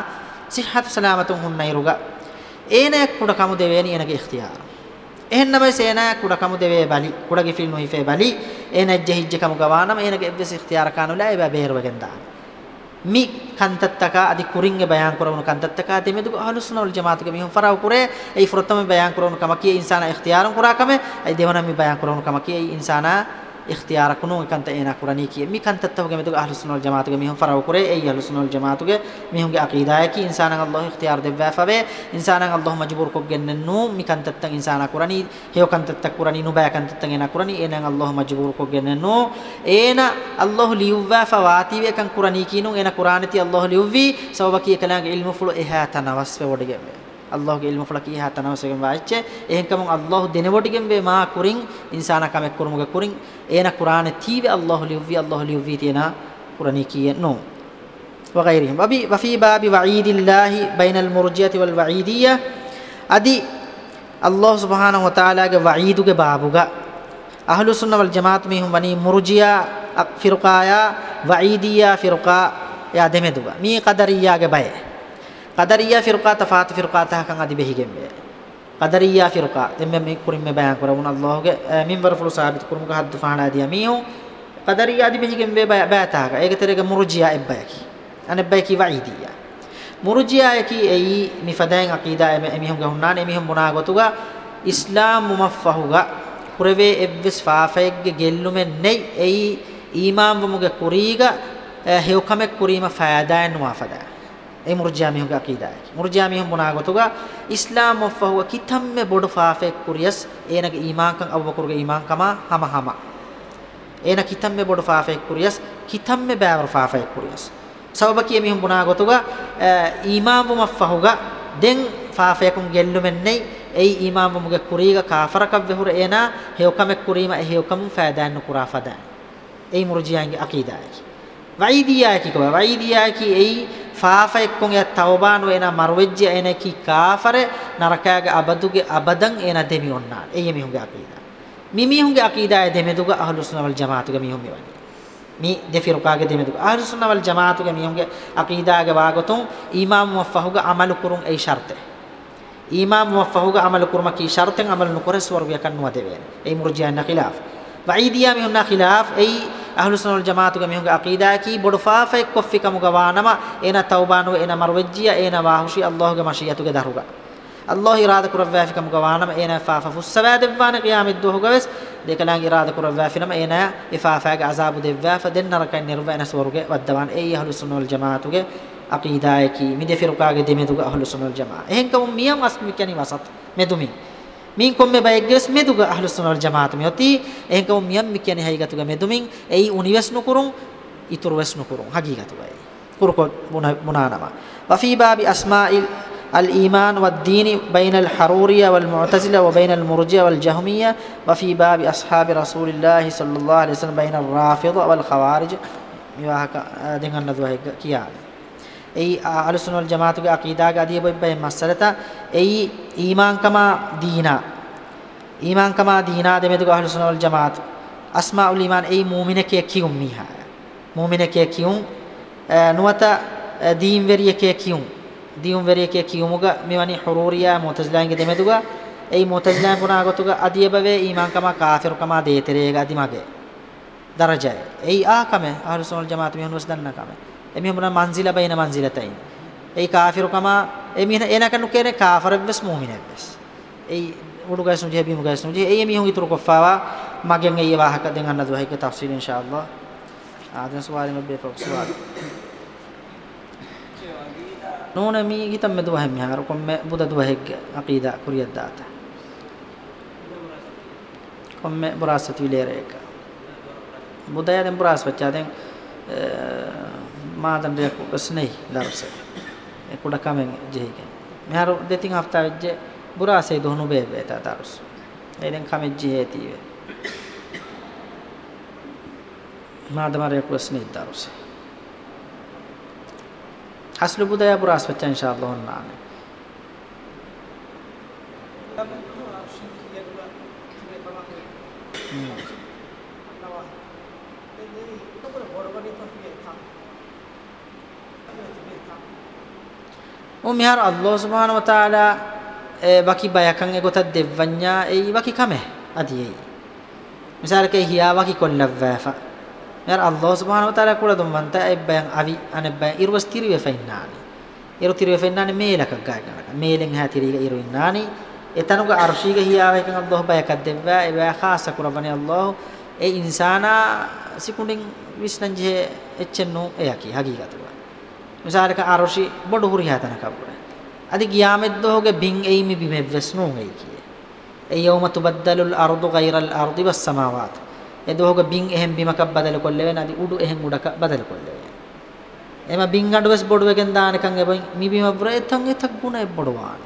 සිහත් සලාමතුන් හුන්නයිරුගා ඒනේ කුඩ කමු දෙවේනි එනගේ ඉක්තියාර එහෙන්නම සේනා කුඩ කමු දෙවේ බලි කුඩගේ ෆිල් නොහිෆේ බලි එනේ ජෙහිජ්ජ කමු ගවානම එනගේ එබ්බස් ඉක්තියාර කානුලා ඒ බබේරුවගෙන් දාන මි කන්තත්තක අදි කුරින්ගේ බයන් කරවුණු කන්තත්තක දෙමෙදු අහලුස්නවල් ජමාතක මිහුන් ෆරාව කුරේ ඒ ෆරතම බයන් කරවුණු කම කී ඉන්සානා ඉක්තියාරම් කුරා කම ඒ දෙවන මි බයන් කරවුණු කම කී ඉන්සානා ඉක්තියාර කුණු එකන්ත එනා කුරණී කිය මිකන්ත තවගේ මෙතුග අහ්ලුස් සුන්නල් ජමාත් ගේ මිහම් ෆරව කුරේ ඒ අහ්ලුස් සුන්නල් ජමාත් ගේ මිහම්ගේ අකීදාය කි ඉන්සානන් අල්ලාහ් ඉක්තියාර දෙවෑ ෆවේ ඉන්සානන් අල්ලාහ් මජබූර් කොක් ගෙන්නන්නු මිකන්ත තන් ඉන්සානා කුරණී හේවකන්ත තක් කුරණී නුබෑකන්ත තන් එනා කුරණී එනන් අල්ලාහ් මජබූර් කොක් ගෙන්නන්නු එන අල්ලාහ් ලියුවා ෆවාති වේකන් කුරණී කිනු එන කුරානති අල්ලාහ් ලියුවි සවබකී කලාගේ ඉල්මු ෆුලු එහා තනවස් වේ වඩගේ ಅಲ್ಲಾಹ್ಗೆ ಇಲ್ಮು ಫಲಕಿ ಹಾ ತನವಸೆಗೆ ವಾಯ್ಚೆ ಏಹಂಕಮ ಅಲ್ಲಾಹ್ ದಿನವೊಟಿಗೆಂ ಬೇ ಮಾ ಕುರಿಂಗ್ ಇನ್ಸಾನ ಕಮೆ ಕುರುಮುಗ ಕುರಿಂಗ್ ಏನ ಕುರಾನ ತೀವೆ ಅಲ್ಲಾಹ್ ಲಿವ್ವಿ ಅಲ್ಲಾಹ್ ಲಿವ್ವಿ ತೇನ ಕುರನಿ ಕಿಯನ್ನು وغيرهم وبي وفي باب وعيد الله بين المرجئة والوعيدية أدي الله سبحانه وتعالى وعيدك بابك أهل السنة والجماعة منهم وني مرجئة فرقايا وعيدية فرقا يا دمدوا مي قدرية بيه කදරියා ෆිරුකා තෆාත් ෆිරුකා තහකන් අදි බෙහිගෙන් මේ කදරියා ෆිරුකා එම්ම මේ කුරින් මේ බයන් කරමුන අල්ලාහගේ මින්වර ෆුල් සාබිත් කුරුම ගහද්ද ෆහනා දියා මීහු කදරියා අදි බෙහිගෙන් මේ බයතාක ඒක තරේක මුරුජියා එබ්බයකි අනෙබ්බයකි වයිදියා මුරුජියා යකි එයි මිෆදයන් අකීදා එමිහුම් ගහුන්නා එමිහුම් මොනා ගොතුගා ඉස්ලාම් මුමෆහුගා කුරවේ එව්විස් ෆාෆෙග්ගේ ගෙල්ලුමෙන් නෙයි එයි ඊමාම් වමුගේ කුරීගා හේවකමෙක් කුරීම ෆෑදායන් වාෆදා ඒ මුර්ජියා මිහුගේ අකීදායි මුර්ජියා මිහු මොනාගතුගා ඉස්ලාම් වෆහුව කිතම්මෙ බොඩ ෆාෆෙක් කුරියස් ඒනක ඊමාන්කම් අබුබකරුගේ ඊමාන්කම හම හම ඒන කිතම්මෙ බොඩ ෆාෆෙක් කුරියස් කිතම්මෙ බෑවර ෆාෆෙක් කුරියස් සවබකිය මිහු මොනාගතුගා ඊමාම් වමෆහුගා දෙන් ෆාෆෙකුන් ගෙල්ලුමෙන්නේ ඒ ඊමාම් වමුගේ කුරීගා කාෆරකක් වෙහුර ඒන හේවකමෙක් කුරීම හේවකම් ෆෑදාන්න කුරා ෆදා ඒ මුර්ජියාගේ අකීදායි වයිදියා කිකව වයිදියා කි ඒ ෆාෆා එක්කුන් එයා තවබානු එන මරුවෙජ්ජ එන කි කාෆරේ නරකයාගේ අබදුගේ අබදන් එන දෙමි ඔන්නා එයි මිහුගේ අකීදා මි මිහුගේ අකීදා දෙමෙදුගේ අහලුස්න වල් ජමාතුගේ මිහුගේ වන්නේ මේ දෙෆිරුකාගේ දෙමෙදු අහ්ලුසුන්න වල් ජමාතුගේ මියුගේ අකීදාගේ වාගතුන් ඊමාම් මුවෆහුගේ අමල් කුරුන් ඒ ෂර්තේ ඊමාම් මුවෆහුගේ අමල් කුරුම කී ෂර්තෙන් අමල් නුකර ස්වර්ගය කන්නුව දෙවේ ඒ මුර්ජියා නඛිලාෆ් වයිදියා මිහුන්නා ඛිලාෆ් ඒ ahlu sunnah jamaatu ga mihunga aqida ki bodu faafa ekoffi kamuga waanama ena tawbanu ena marwajjiya ena wahushi allah ga mashiyatu ga daruga allah irada kurawaafi kamuga waanama ena faafa fussawa devwana qiyamid duhuga wes dekalang irada kurawaafi nama ena ifaafa ga azabu devwaafa denna rakan nirwa ena swaruge waddawan ei ahlu sunnah jamaatu ge aqida ki mide firuka ge demeduga ahlu sunnah jamaa ehenkamu miyam asmi kani wasat medumi مين كم بيعجز مدوغ أهل السنة والجماعة تميوتي إن كم ميم مكيان هاي كتوغ مدومين أي أونيفس نكورون إتور وس نكورون هاجي كتوغ أي كورك بنا بنا نما وفي باب أسماء الإيمان والدين بين الحرورية والمعتزلة وبين المرجية والجهمية وفي باب أصحاب رسول الله صلى الله عليه وسلم بين الرافضة والخوارج يواجه دينا نذوه كيان ei alusunul jamaatuge aqida ga adiye boy masalata ei iman kama diina iman kama diina de medu alusunul jamaat asmaul iman ei mu'mine ke kiyum niha mu'mine ke kiyum nuwata diin veriye ke kiyum diin veriye ke kiyumuga mewani hururiya mu'tazilainge de meduga ei mu'tazilain puna gotuga adiye bave iman kama kafir kama de terega adimage darajay ei a kame alusunul jamaat mehunus danna kame එමිහුන මන්සිල බයින මන්සිලතයි ඒ කාෆිරුකම එමිහන එනකනු කෙරේ කාෆරෙක් වෙස් මුමිනෙක් වෙස් ඒ උඩු ගස් නුජේ බිමු ගස් නුජේ ඒ එමිහුන් ඉතුරු කොෆාවා මගෙන් ඒ වාහක දෙන් අන්න දුහයි ක තෆ්සීල් ඉන්ෂාඅල්ලා ආදන් සවාරි මබ්බේ ප්‍රොක්සවාර නෝන මී ගිතම් මෙ දුවහම් මිහාර කොම් මෙ බුද දුවහෙක් අකීදා කුරියත් දාතා කොම් මෙ බොරාසත් විලේරේක බුදයන් බොරාස් වච්චා දැන් මාදන්ඩයක් ඔස්නේ දරස කුඩ කමෙන් ජෙහිගෙන් මෙහරු දෙතින් හෆ්තා වෙච්ජ බුරාසේ දුහුණු බේබේ තා දරස එදෙන් කමෙජ් ජෙහේතිවේ මාදමරයක් ඔස්නේ දරස අස්ලු බුදය බුරාස් වෙච්ච ඉන්ෂාඅල්ලාහ් නාමේ Mm-hmm. o mihar allah subhanahu wa taala e baki bayakan e gota devvanya e baki kame adi e misal ke hiya baki konnavva mihar allah subhanahu wa taala kula dumanta e bayan avi ane bayan irwas tiri ve fainnani iru tiri ve fainnani meelaka gaagana meelen ha tiri ga iru innani etanuga arshiga hiya bakan allah bayakat devva e ba khasa kula bani allah e insana sikundin visnanje echennu e yaki haqiqatu misaalika arushi bodu huri hatana kabura adi qiyamad dohoge bin eimi bimevves nun eiki e yawma tubaddalu al ardu ghayra al ardi was samawat e dohoge bin ehem bimaka badal kolleven adi udu ehem udaka badal kolleven එම බිංගඩවස් බොඩුවකෙන් දානකන් එබ මිබිම වර එතන් එතක් ගුණ එබ්බඩවාන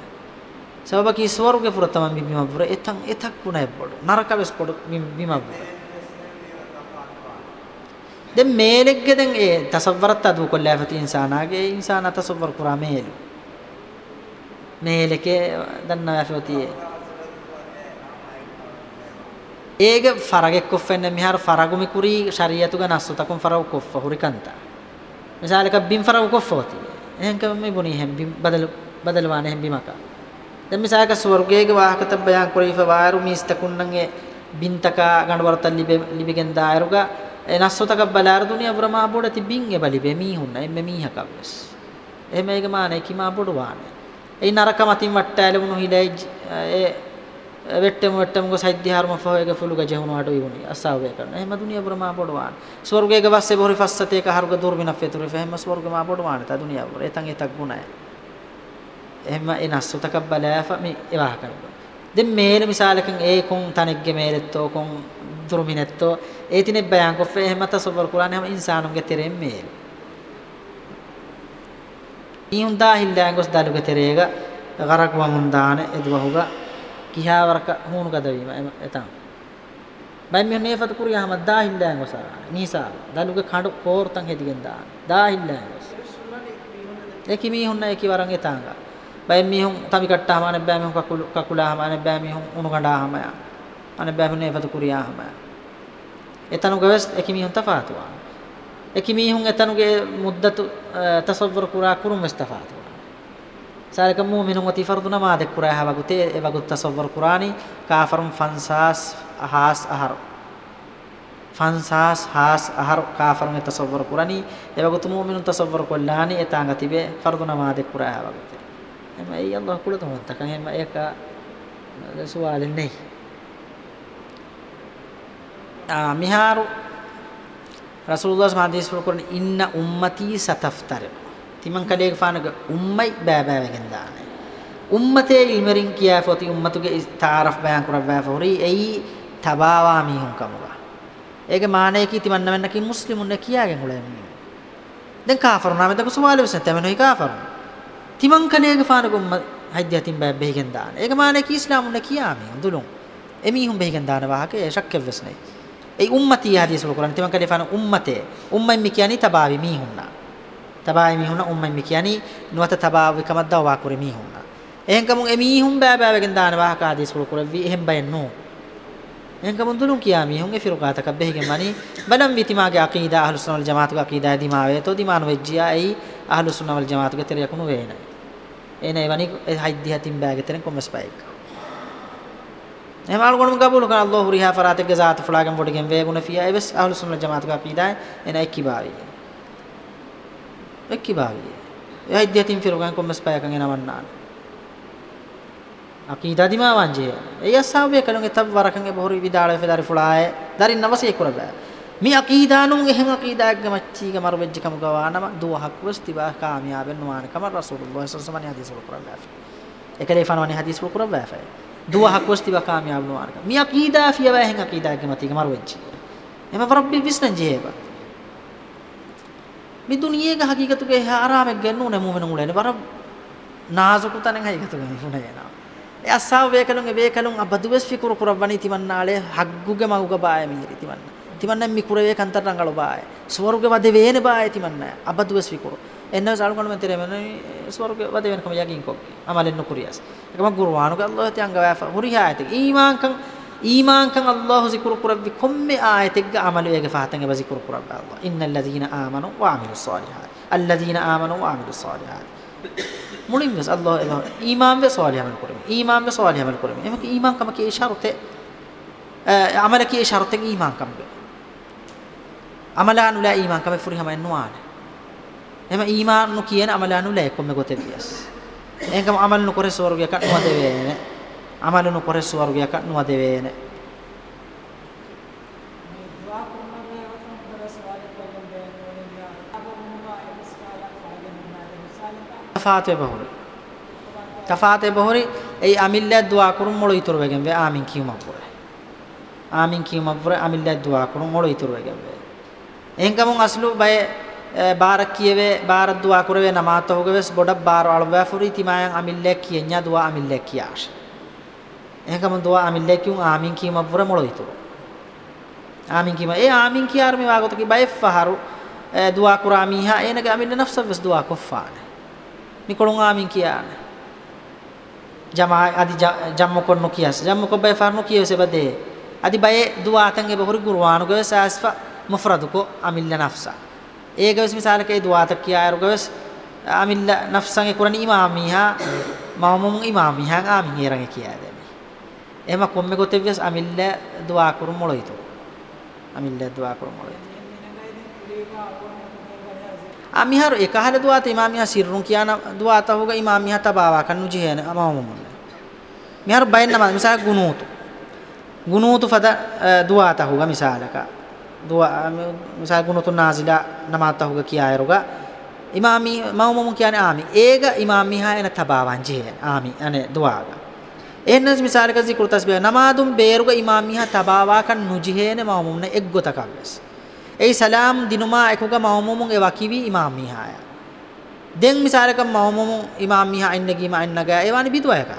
සබකි ස්වර්ගේ පුර තමන් මිබිම වර එතන් එතක් ගුණ එබ්බඩු නරකවස් බොඩු මිබිම වර දැන් මේලෙක්ගෙ දැන් ඒ තසවරත් අදු කොල්ලාෆති ඉන්සානාගේ ඉන්සානා තසවර කුරා මේලු මේලෙකේ දන්නාෆෝතියේ ඒග ෆරගෙක් කොෆෙන්න මිහාර ෆරගුමි කුරි ශරීයතුග නස්සතකුම් ෆරව කොෆ හුරිකන්ත මිසාලක බිම් ෆරව කොෆෝති එහෙන්කම මේ බුනි හැම් බිම් බදල බදලවාන හැම් බිමක දැන් මිසාලක ස්වර්ගයේග වාහකත බයන් කුරීෆ වාරු මිස්තකුන්නන්ගේ බින්තක ගණවරත ලිබෙ ලිබෙගෙන් දායරුගා එනස්සොතක බලාරදුනිය වරමා බොඩ තිබින්ගේ බලිබේ මීහුන්නයි මෙමීහකක් වෙස් එහෙම ඒක මානේ කිමා බොඩ වානේ ඒ නරක මතින් වට්ටෑලුණු හිලයි ඒ වෙට්ටම වෙට්ටම ගොස් අධ්‍යාර්ම ෆෝයක ෆුලු ගජහුණාට විගුණි අසාවේ කරන එහෙම දුනිය වරමා බොඩ වාන ස්වර්ගයක වස්සේ බොරි ෆස්සතේ කහරුක දුර්විනක් ෆෙතුරු ෆෙහෙම ස්වර්ග මා බොඩ වාන තා දුනිය වර එතන් එතක් ගුණයි එහෙම එනස්සොතක බලාfa මේ එවාහ කරනවා දැන් මේල මිසාලකන් ඒ කොන් තනෙක්ගේ මේලෙත්තෝ කොන් දුරුමිනෙත්තෝ ඒ තිනේ බයන් කොෆේ එහෙම තසවර් කුලාන හැම ඉන්සානුන්ගේ තෙරෙන් මේ ඊුන් දාහිල්ලාන් ගොස් දාලුගේ තෙරේග ගරක් වමුන් දාන එදවහුග කිහාවරක හුණු ගදවීම එතන බයින් මෙ නේෆත කුරිය හැම දාහිල්ලාන් ගොස නීසා දාලුගේ කඩ කෝර්තන් හෙදිගෙන් දාන දාහිල්ලාන් ගොස් ඒකි මීහුන්න ඒකි වරන් එතංග බයින් මීහුන් තමි කට්ටාමාන බෑ මීහුන් කකුල කකුලාමාන බෑ මීහුන් උණු ගඩාහම යා anabahuna ifatu kuriyahuma etanuga wes ekimihun tafatuwa ekimihun etanuge muddatu tasawwur kura kurum wes tafatuwa සාරක මුමිනුන් වති ෆර්දු නමාදෙක් කුරා හවගුතේ එවගු තසවර් කුරානි කාෆර්ම් ෆන්සාස් අහස් අහර ෆන්සාස් හාස් අහර කාෆර්ම් තසවර් කුරානි එවගු තු මුමිනුන් තසවර් කොල්ලානි එතාංග තිබේ ෆර්දු නමාදෙක් කුරා හවගුතේ එමයි අල්ලාහ් කුල තමත්තකන් එම එක සුවාලෙන්නේ miharu rasulullah hadis prokon inna ummati sataftar timan kale fanaga ummai baabawagen daane ummate ilmerin kiya foti ummatuge taaraf bayan kurabwa fori ei tabawa mihun kamuga ege maane ki timan namen ki muslimun ne kiyagen ulen den kafirun name da kuswale wesen tamen hoy kafirun timan kale fanaga umma hajjatin baabawagen daane ege maane ki islamun ne kiyame undulun emihun behigen daane wahake shakkev wesnai ඒ උම්මති හදීසුල් කුරාන තිමන් කලේ ෆාන උම්මතේ උම්මයි මි කියන්නේ තබාවි මීහුන්නා තබාවි මීහුන්නා උම්මයි මි කියන්නේ නුවත තබාවි කමද්දා වාකුරේ මීහුන්නා එහෙන් කමුන් ඒ මීහුන් බෑ බෑවගෙන් දාන වාහක හදීසුල් කුරවි එහෙන් බයෙන් නෝ එහෙන් කමුන් දුලුන් කියා මීහුන් ඒ ෆිරුකාත කබ්බෙහිගෙන් මනි බනම් විතිමාගේ අකීදා අහ්ලුස් සුන්නල් ජමාත් ගේ අකීදා දිමාවේ තෝ දිමාන වෙජ්ජියා ඒ අහ්ලුස් සුන්නල් ජමාත් ගේ තෙර යකුණු වේනයි එනේ වනි හයිද්දි හතින් බෑගේ තෙරෙන් කොම්ස් බයික් එහෙම ගොණම කබුල් කරන අල්ලාහ් රිහා ෆරාතක ذات ෆලාගම් වඩගෙන් වේගුණ ෆියා එවස් අහ්ලු සුන්නත් ජමාත් ගා පීදා එන එක්කිබාවි එක්කිබාවි එයි දියතින් ෆිරුගන් කොම්මස් පයකන් එනවන්නාන අකීදා දිමා වංජේ එය අසාවේ කලොන්ගේ තබ් වරකන්ගේ බොහොරි විදාලේ ෆෙදාරි ෆුලාය දරින් නවසේ කුරබෑ මේ අකීදානුන් එහෙම අකීදාග්ග මච්චීග මරුවෙජ්ජ කම ගවානම දුවහක් වස් තිබා කාමියාබෙන් නුවාන කම රසූලුල්ලාහ සල්ලල්ලාහු අලයිහි වසල්ලම් හදීස් වල කුරබෑ එකලේ ෆනවනි හදීස් වල කුරබෑ dua hakostiba kamyab no arka mi aqida fiya wa hen aqida ke mati kamar wenchi ema rabbi visna jeheba mi duniye ga hakikatu ke harame gennu ne mumen ngulene war naazu kutanen hakikatu ne funa yana e asaw ve kalun e ve kalun abadu wes fikuru kurabani timannale hagguge maguga baaya mi timanna timanna mi kurave kantar rangalo baaya swaruge wade veene baaya timanna abadu wes fikuru එන්නව සාලුකණ්ඩ මෙන් තිරේ මෙන් ස්වර්ග වද වෙනකම යකින්කොක් අමලෙන් නුකුරියස් එකම ගුරුවානුක අල්ලාහ් තියංග වැෆ හුරිහායත ඊමාන්කම් ඊමාන්කම් අල්ලාහ් සිකුරු කුරබ්බි කොම්මෙ ආයතෙක් අමල වේග ෆාතංග බසිකුරු කුරබ්බ අල්ලාහ් ඉන්නල් ලදීන ආමනු වඅමිලුස් සාලිහාත් අල්ලදීන ආමනු වඅමිලුස් සාලිහාත් මුලින්ම අල්ලාහ් එලා ඊමාන් වේ සාලිහමල් කුරමි ඊමාන් වේ සාලිහමල් කුරමි එමක ඊමාන්කම කේ ෂර්තේ අමල කේ ෂර්තේ ඊමාන්කම් අමලානුලා ඊමාන්කම ෆුරිහම එන්නවානේ එම ඊමානු කියන අමලනුල එක්කොම ගොතෙවියස් එංගම අමලනු කරේ ස්වර්ගයක් නොදෙවේන අමලනු කරේ ස්වර්ගයක් නොදෙවේන තෆාතේ බහුරි තෆාතේ බහුරි ඒ අමිල්ල දුවා කුරුම් මොළ ඉතුරු වෙගෙන් වේ ආමින් කියමක් වරේ ආමින් කියමක් වරේ අමිල්ල දුවා කුරුම් මොළ ඉතුරු වෙගෙන් වේ එංගම අස්ලු බය barak kiyewe barat dua kurave namata hogeves bodak baro alwa furi timayan amille kiyenya dua amille kiyash ehkam dua amille kiyun amin kiyma pura moloitu amin kiyma e amin kiyar me wagot ki bay faharu dua kuramiha enage amille nafsa ves dua kofane nikolun amin kiyane jama adi jammo konno kiyas jammo ko bay farno kiyese bade adi bay dua tange bahuri gurwanu ge sasfa mufradu ko amille nafsa ඒකවස් මිසාලක ඒ දුආත කියා අරගවස් ආමිල්ල නෆ්සන්ගේ කුරණ ඉමාමීහා මමමුන් ඉමාමීහා ආමින් ඒරගේ කියා දෙමි එහෙම කොම්මෙ ගොතෙව්ස් ආමිල්ල දුආ කරු මොළොයිතු ආමිල්ල දුආ කරු මොළොයිතු ආමිහාර එකහල දුආත ඉමාමීහා සිරුන් කියාන දුආත හොග ඉමාමීහා තබාවා කන්නු ජිහන මමමුන් මිහාර බයෙන් නම මිසාල ගුනූතු ගුනූතු ෆද දුආත හොග මිසාලකා dua misal kunutun nazila namat tahuga kiya eruga imami mawmum kiyane ami ega imami ha ena tabawan je ami ane duaga enes misal ka zikr tasbih namadum beeruga imami ha tabawa kan nujihene mawmum ne eggo takabes ei salam dinuma ekuga mawmum e wakivi imami ha ya den misal ka mawmum imami ha inne gima innaga ewani bidwayaka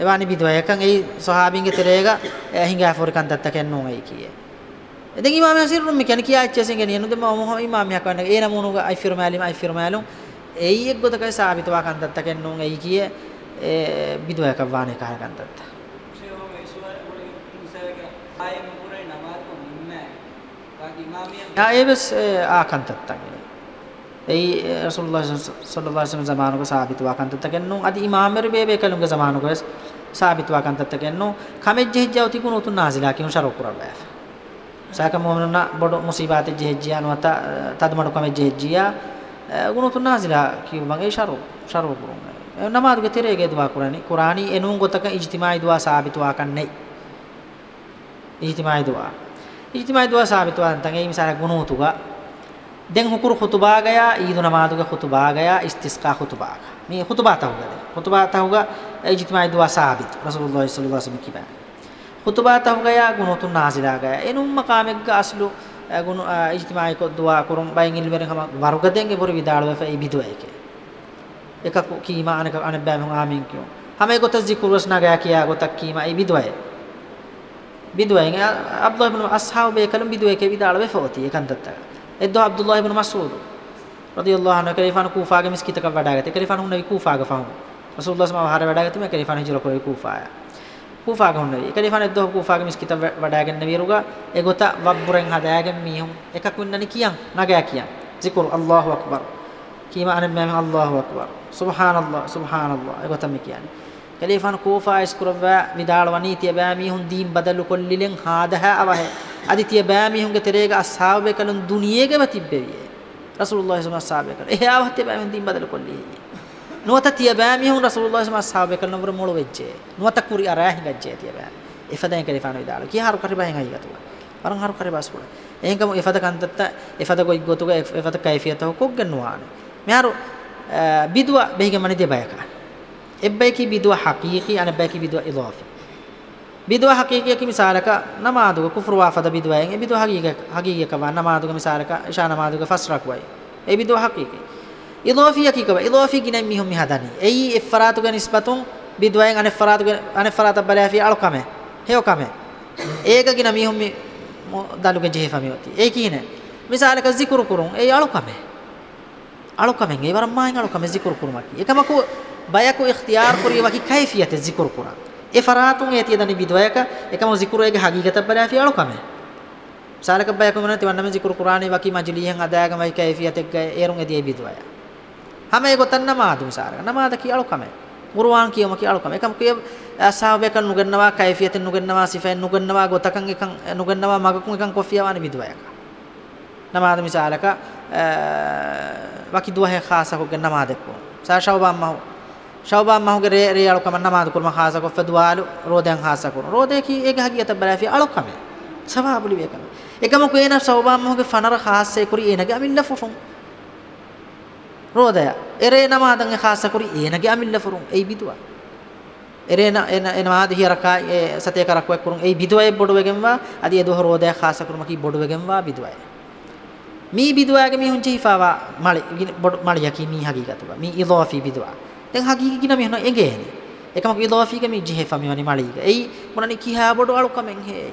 ewani bidwayakan ei sahabinge terega hinga afrikan tatta kennun ei kiye ඉතින් ඉමාමයා සිරුම් මේ කියන්නේ කියා ඉච්චසෙන් ගෙනියනු දෙම මොහොම ඉමාමයා කවන්න ඒ නමුණු අයි ෆිරමාලිම අයි ෆිරමාලුම් එයි එක් ගොතකයි සාබිතවා කන්තත්ත කෙන්නුන් එයි කිය ඒ බිදුවයක වානේ කහ කන්තත්ත ආයෙබස් ආකන්තත්ත එයි රසූලුල්ලාහ සල්ලල්ලාහු අලයිහි වසල්ලම් zamanuක සාබිතවා කන්තත්ත කෙන්නුන් අදි ඉමාමර බේබේ කලුන්ගේ zamanuක සාබිතවා කන්තත්ත කෙන්නුන් කමෙජ්ජෙහිජ්ජව තිකුණු උතුන් නාසිලා කියන ශරොක් කරලා බෑ ಸಾಕ ಮೊಹನನ ಬಡ ಮುಸೀಬಾತ್ ಜೆ ಹೆಜ್ಜಿಯ ಅನ್ವತ ತದ್ ಮಡ್ಕೊಮೆ ಜೆ ಹೆಜ್ಜಿಯ ಗುಣತು ನಾಜಿಲ ಕಿ ಬಂಗೆ ಶರು ಶರು ಗುರು ನಮಾದ್ ಗೆ ತೆರೆಗೆ ದುವಾ ಕುರಾನಿ ಕುರಾನಿ ಎನು ಗೊತಕ ಇಜ್ತಿಮಾಯಿ ದುವಾ ಸಾಬಿತು ಆಕಣ್ಣೆ ಇಜ್ತಿಮಾಯಿ ದುವಾ ಇಜ್ತಿಮಾಯಿ ದುವಾ ಸಾಬಿತು ಅಂತಂಗೆ ಈ ಮಿಸಾಲ ಗುಣೂತುಗ ದೆನ್ ಹುಕುರು ಖುತುಬಾ ಗಯ ಈದು ನಮಾದುಗ ಖುತುಬಾ ಗಯ ಇಸ್ತಿಸ್ಕಾ ಖುತುಬಾ ಮಿ ಖುತುಬಾ ತಹುಗ ದೆ ಖುತುಬಾ ತಹುಗ ಇಜ್ತಿಮಾಯಿ ದುವಾ ಸಾಬಿತು ರಸೂಲುಲ್ಲಾಹಿ ಸಲ್ಲಲ್ಲಾಹು ಅಲೈಹಿ ವಸಲ್ಲಂ ಕಿ ಬಾ ඛුතුබාතම් gaya gunutun nasila gaya enumma kamegga aslu gunu ijtimai ko dua kurum bayin ilmere kama waruga denge pore vidalwa fa ibidu ayke ekaku kima anaka anabba mun amin kyo hame ko tazzikur wasna gaya kiya go tak kima ibidu ay bidu ay abdullah ibn ashab be kalum bidu ayke vidalwa fa oti ekan datta eddo abdullah ibn mas'ud radiyallahu anhu kalifan kufa ga miskita ka wadagate kalifan hunna kufa ga fahu rasulullah sama har wadagate me kalifan hijra ko kufa ya කුෆාක හොඳයි එක ලිෆානෙත් දොහ කුෆාක මිස්කිත වඩාගෙන නවිරුගා ඒ ගොත වබ්බුරෙන් හදාගෙන මීහුම් එකක් වුණනි කියන් නගා කියන් zikr Allahu akbar කීම අනෙන් මම Allahu akbar subhanallah subhanallah ඒ ගොතම කියන්නේ කලිෆාන කුෆා ඉස්කුරවා විදාලවනී තිය බෑ මීහුම් දීන් බදලු කොල්ලිලෙන් හාදහා අවහ අදි තිය බෑ මීහුම්ගේ තෙරේග අස්හාබේ කලුන් දුනියේගම තිබ්බෙවිය රසූලුල්ලාහි සම අස්හාබේ කල එහා වහත් බෑ මීහුම් දීන් බදලු කොල්ලියේ නුවත තිය බෑ මිහුන් රසූලුල්ලාහ් සම සාබේ කළ නවර මොළ වෙච්චේ නුවත කුරි අරහ ගච්චේ තිය බෑ එෆදෙන් කලි ෆානු විදාල කී හරු කරි බහෙන් අයිගතු වරන් හරු කරි බස් පුළ එහෙන්කම එෆද කන්තත්ත එෆද කොයි ගොතුක එෆද කයිෆියත හොක් ගන්නවාන මෙහරු බිදුව බෙහිග මනිතේ බයක එබ්බයිකි බිදුව හකීකි අන බයිකි බිදුව ඉදාෆි බිදුව හකීකියකි මිසාලක නමාදුක කුෆරු වාෆද බිදුවයෙන් එබිදුව හකීක හකීකව නමාදුක මිසාලක ඉෂා නමාදුක ෆස්රක් වයි එබිදුව හකීකි ඉදෝෆිය කි කව ඉදෝෆි ගිනෙන් මිහුම් මි හදනි එයි ඉෆරාතු ගෙන ඉස්බතුන් බිද්වයන් අනේ ෆරාතු ගෙන අනේ ෆරාත බලාෆි අලකම හේවකම ඒක ගින මිහුම් මි දලුගෙ ජෙහෙෆමි වති ඒ කින මිසාලක zikr කුරුන් ඒ අලකම අලකම ඒ වරම් මායන් අලකම zikr කුරුමකි එකමකු බයකු ඉක්තියාර් කුරි වකි කයිෆියත zikr කුරා ඒ ෆරාතුන් ඒ තියදනි බිද්වයක එකම zikr එක හගීගත බලාෆි අලකම සාලක බයකු මන තිවන්නම zikr කුරානේ වකි මජලියෙන් අදායගමයි කයිෆියත එක්ක ඒරුන් එදී බිද්වයා හැමයගොතන් නමාදුන් සාරක නමාද කියලා කමයි මුරුවාන් කියවම කියලා කම එකම කිය සාහබයකන් නුගන්නවා කයිෆියතෙන් නුගන්නවා සිෆෙන් නුගන්නවා ගොතකන් එකන් නුගන්නවා මගකුන් එකන් කොෆියවාන විදුවයක නමාද මිසාලක වකි දුවහ ખાසකෝ ගන්න නමාදෙක්කෝ සාශවබම්මහ ශවබම්මහගේ රේ රේ අලකම නමාද කුර්ම ખાසකෝ ෆදුවාලු රෝදයන් ખાසකෝ රෝදේකි ඒක හගියත බලාෆි අලකම සවාබුලි වේකම එකම කේන ශවබම්මහගේ ෆනර ખાસે කුරි එනගමින්න ෆොෆොන් රෝදය එරේ නමාදන් එහාසකුරි ඒනගේ අමිල්ල ෆුරුන් ඒ බිදුවා එරේ එන එන මාදි හරකා ඒ සතේ කරක් වක් කුරුන් ඒ බිදුවයි බොඩුවගෙන්වා අදි ඒ දොහ රෝදය ખાසකුරුම කි බොඩුවගෙන්වා බිදුවයි මේ බිදුවාගේ මේ හුන්චි ඉෆාවා මලි බොඩ මලි යකි මේ හගීකතුවා මේ ඉදාෆි බිදුවා දැන් හගීක කින මෙහන එගේනි එකම ඉදාෆි කමි ජිහෙෆා මෙවනි මලික ඒ මොනනි කිහා බොඩ අලු කමෙන් හේයි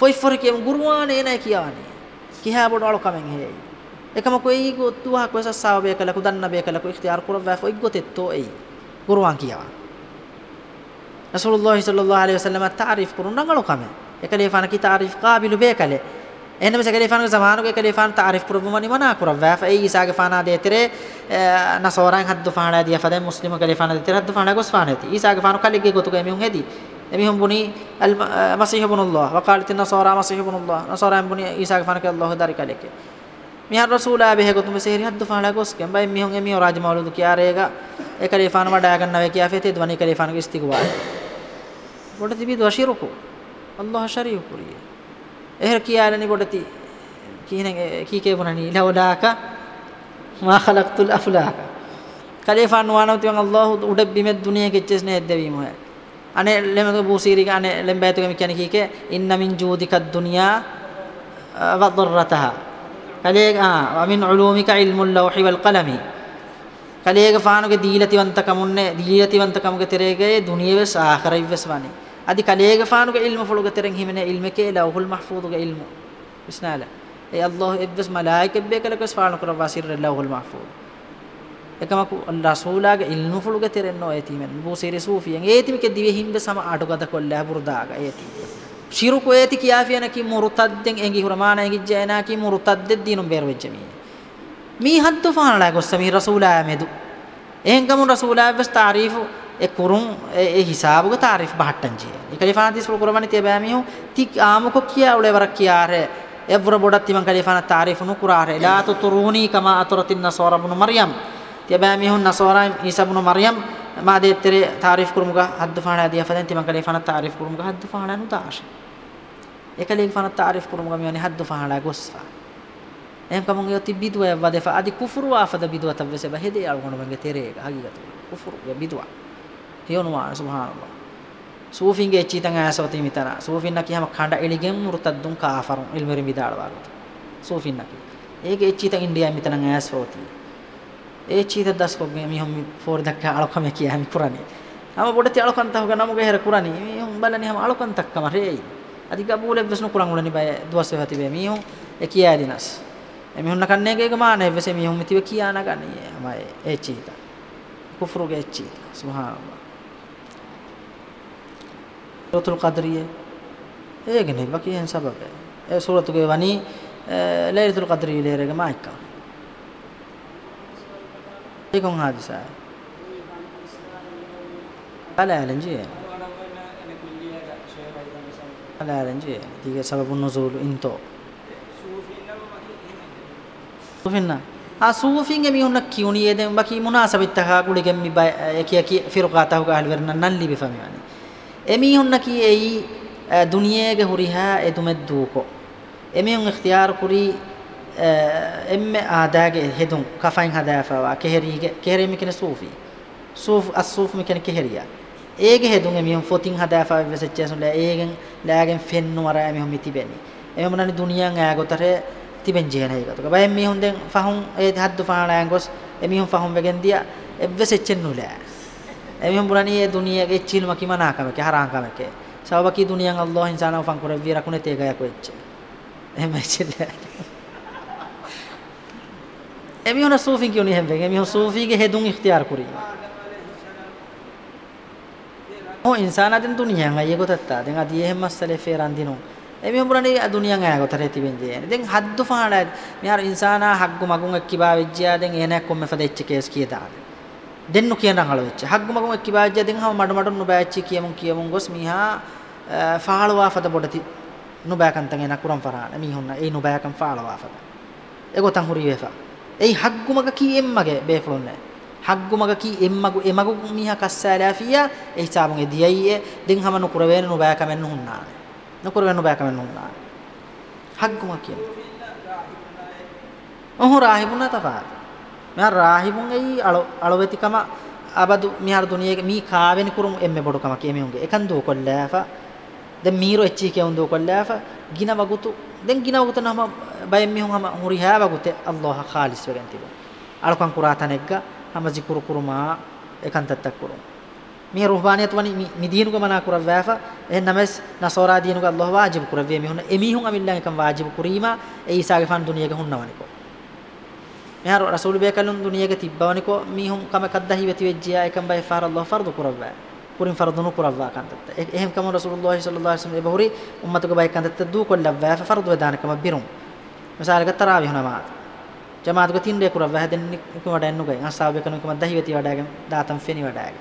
ෆොයි ෆොර කියම් ගුරුවානේ නෑ කියවන්නේ කිහා බොඩ අලු කමෙන් හේයි ekama ko ei gottu ha ko sassawa be kala ko danna be kala ko ikhtiyar kurab wa fo igotetto ei gurwan kiyawa rasulullah sallallahu alaihi wasallam ta'rif kurun rangalo kame ekale fana ki ta'rif qabilu be kale එහෙනම් සකලේ ෆාන සමාන කෝ එකලේ ෆාන තාරිෆ් ප්‍රබමනි මනා කරව වැෆ ඒ ඊසාගේ ෆානා දේතරේ නසෝරන් හද්ද ෆානා දිය ෆදෙන් මුස්ලිම කලේ ෆානා දේතරේ හද්ද ෆානා ගොස් ෆානා ති ඊසාගේ ෆානු කලෙගේ ගොතු ගේ මිහුන් හෙදි එමිහුන් බුනි අල් මසීහ බුනුල්ලාහ වකාලත් නසෝරා මසීහ බුනුල්ලාහ නසෝරා බුනි ඊසාගේ ෆාන කේ අල්ලාහ දාරි කලෙකේ මිහර රසූලා බෙහෙගොතුම සේරි හද්දු ෆාලා ගොස් කැම්බයි මිහොන් එමිහො රාජමවලුදු කියාරේගා එකලේ ෆාන වඩා ගන්නවේ කියා ෆෙතේ දවනි කලේ ෆාන ගිස්තිගවා බොඩති බි දවශිරුකු අල්ලාහ ශරීය කුරිය එහෙර කියාලනි බොඩති කීන කී කේපුනනි ලවඩාක මා ඛලක්තුල් අෆලාක කලේ ෆාන වනවති වන් අල්ලාහ උඩබ්බි මෙ දුනිය කිච්චස් නේ දෙවීම හොය අනේ ලෙමක බූසීරික අනේ ලෙම්බෑතුකම කියන්නේ කීකේ ඉන්න මින් ජූදිකත් දුනියා වදර්රතහා කලේක ආ වමින් උලූමික ඉල්මුල් ලෞහි වල් කලමි කලේක ෆානුගේ දීලතිවන්තකමුන්නේ දීලතිවන්තකමුගේ තෙරේගේ දුනියවස් ආඛරයිවස් වනේ අදි කලේක ෆානුගේ ඉල්මු ෆලුගේ තෙරෙන් හිමනේ ඉල්මකේ ලෞහුල් මහ්ෆූදුගේ ඉල්මු විස්නාල ඒ අල්ලාහ් ඉබ්බස් මලායිකෙබ්බේ කලකස් ෆානු කර වාසිර ලෞහුල් මහ්ෆූද් එකමකු රසූලාගේ ඉල්මු ෆලුගේ තෙරෙන්නෝ ඒතිමෙන් බෝ සිරේ සූෆියන් ඒතිමකේ දිවෙ හිම්බ සම ආටු ගත කොල්ලා බුර්දාගා ඒතිමේ ಶಿರುಕು ಏತಿ ಕಿಯಾಫಿಯನ ಕಿ ಮುರುತದ್ದೆಂ ಎಂಗಿ ಹುರಮಾನ ಎಂಗಿ ಜೇನಾ ಕಿ ಮುರುತದ್ದೆ ದೀನು ಬೇರ್ವೆಜ್ಜಮಿ ಮೀ ಹದ್ದು ಫಾನಳ ಗೊಸ್ಸಮಿ ರಸೂಲಾ ಮೆದು ಎಂಗಮು ರಸೂಲಾ ಬಸ್ ತಾರೀಫು ಎ ಕುರುಂ ಎ ಹಿಸಾಬುಗ ತಾರೀಫ್ ಬಹಟ್ಟಂಜಿ ಕಲಿಫಾನ ದಿಸ್ ಕುರಮನಿ ತೆ ಬಾಮಿಯು ತಿ ಆಮುಕೊ ಕಿಯಾ ಉಳೆ ವರ ಕಿಯಾರೆ ಎವ್ರ ಬೊಡತ್ತಿ ಮಂ ಕಲಿಫಾನ ತಾರೀಫ್ ನು ಕುರಾರೆ ಲಾ ತುರುನಿ ಕಮಾ ಅತುರತಿನ್ ನಸೋರ ಬನು ಮರ್ಯಂ ತೆ ಬಾಮಿಯು ನಸೋರ Isa ಬನು ಮರ್ಯಂ මාදේ tere taarif kurumuga haddu faana hadiya fadan timan kale faana taarif kurumuga haddu faana nu taash ekale faana taarif kurumuga miwani haddu faana gosfa em kamun yo tibidu ya wade fa adi kufru wa fa da bidu ta wese ba hede al gonu mangi tere hagigatu kufru ya bidu hiyonu wa subhanallah සූෆින්ගේ එච්චිතන් ඈසවතී මිතන සූෆින්න කියහම කඬ එලිගෙන් මුර්තද්දුන් කාෆරුන් ඉල්මරි මිදාල වගේ සූෆින්න කි ඒක එච්චිතන් India මිතන ඈසවතී ඒ ಚೀದ ದಸ್ಕೊಗೆ ಮಿ ಹೊಮ್ಮಿ four ದಕ್ಕ ಅಳಕಮೆ ಕಿಯ ಹಮಿ ಕುರಾನಿ ಅವ ಬೊಡತಿ ಅಳಕಂತ ಹೋಗ ನಮಗೆ ಹೆರ ಕುರಾನಿ ಮಿ ಹೊಂ ಬಲನಿ ಹಮ ಅಳಕಂತಕ್ಕ ಮರೇ ಅದಿ ಗಬೂಲೆ ಬೆಸ್ನು ಕುರಾನ್ ಉಳನಿ ಬಯ ದುವಸ ಹತಿವೆ ಮಿ ಹೊಂ A ಕಿಯ ದಿನಸ್ ಎಮಿ ಹೊನ್ನ ಕನ್ನೆಗೆ ಗೆ ಮಾನೆ ಬೆಸೆ ಮಿ ಹೊಂ ತಿವೆ ಕಿಯ ನಗ ನಿ ಹಮ ಎ ಚೀದ ಕುಫ್ರುಗೆ ಎ ಚೀದ ಸುಬ್ಹಾನಲ್ಲಾಹ ಲೈಲತುಲ್ ಕದ್ರಿಯ ಏಗನೆ ಬಕಿ ಹೆನ್ ಸಬಬೆ ಎ ಸೂರತುಗೆ ವನಿ ಲೈಲತುಲ್ ಕದ್ರಿ ಲೇರೆಗೆ ಮಾಯ್ಕಾ E com hadisa. අලෑරංජය අලෑරංජය තික සබපුන්න සූලු ඉන්තෝ සූෆින්න ආ සූෆින්ගේ මිහුන්න කියුණියේ දැන් බකි මුනාසබිත්තහා කුලගෙම් මි බය යකි යකි ෆිරකාතහු ගහල් වර්ණ නල්ලි බිෆමියානි එමිහුන්න කී එයි දුනියේගේ හුරිහා එතුමෙද්දූකෝ එමිහුන් ඉක්තියාර කුරී emme aadaage hedun kafain hadafawa keherige keherimi kene sufi suf as-suf mi kene keheriya ege hedun emihon fotin hadafawa vesecchesun la egen laagen fennu ara emihon mitibeni emihon nani duniyan aagotare tiben jehna egatoka bay emihon den fahun e haddu faana angos emihon fahun vegen dia evvesechennu la emihon burani e duniyage chilma kimana kamake haran kamake sabaki duniyan allah insana ufan kuravira kunete gaya koetche එහෙමයි කියලා එමිහුන Sufi කියුනි හැම්බෙන් එමිහු සූෆිගේ හෙදුන් ඉක්තියාර කුරි ඕ ඉන්සානාදෙන් දුනියන් අයිය ගොතත්තා දැන් අදී එහෙම මස්සලේ ෆේරන් දිනෝ එමිහු බුරණි දුනියන් අය ගොතරේ තිබෙන් ජේන දැන් හද්දු ෆාණා මෙහාර ඉන්සානා හග්ගු මගුන් එක්කිබා වෙජ්ජා දැන් එනක් කොම්මෙ ෆදෙච්ච case කීදා දෙන්නු කියන අලවෙච්ච හග්ගු මගුන් එක්කිබා වෙජ්ජා දැන් හම මඩ මඩ නුබෑච්චි කියමුන් කියමුන් ගොස් මිහා ෆාලවා ෆද බොඩති නුබෑකන්තන් එනක් කුරම් ෆරාන මිහුන්න ඒ නුබෑකන් ෆාලවා ෆද එගොතන් හුරි වේෆා ei hagguma ki emmage befulunne hagguma ki emmagu emagu miha kassalafiya ei sabun ediyai den hamanu kurawena nu baakamen hunna nu kurawena nu baakamen hunna hagguma ki ohu rahibuna tafaat මෙයා රාහිබුන් ඇයි අලවතිකම අබදු මිහර දුනියේ මී කාවෙනි කුරුම් එම්මේ බොඩකම කීමේ උන්ගේ එකන් දෝ කොල්ලාෆා දැන් මීරෝ එච්චි කියවුන්දෝ කොල්ලාෆා ගින වගුතු දැන් ගින වගුතු නම බයෙන් මිහුන් හම හුරිහා වගුතේ අල්ලාහ ખાලිස් වෙගෙන් තිබු අලකන් කුරාතනෙක්ග හම ජිකුරු කුරුමා එකන්තත්තක් කුරුම් මේ රුහ්බානියත් වනි මිදීනුක මනා කුරවෑෆා එහෙන් නමස් නසෝරා දීනුක අල්ලාහ වාජිබ් කුරවේ මිහුන් එමිහුන් අමිල්ලන් එකම් වාජිබ් කුරීමා ඒ ඊසාගේ ෆන් දුනියක හුන්නවනිකෝ මෙහර රසූල් බේකලුන් දුනියක තිබ්බවනිකෝ මිහුන් කම කද්දහි වෙති වෙජ්ජියා එකම් බයි ෆාර අල්ලාහ ෆර්දු කුරවෑ පුරින් ෆර්දුනු කුරවවා කන්තත් එහෙම කම රසූලුල්ලාහි සල්ලල්ලාහු අලයිහි වසල්ලම් එබහුරි උම්මතක බයි කන්තත් දු කොල්ලවා ෆර්දු වදානකම බිරුම් මිසාලක තරාවිහ නමාත් ජමාතුක තින්ඩේ කුරවවා හැදෙන්නේ කුම වඩන්නු ගයි අසාබේ කනු කුම දහිවති වඩාගෙන දාතම් ෆෙනි වඩාගෙන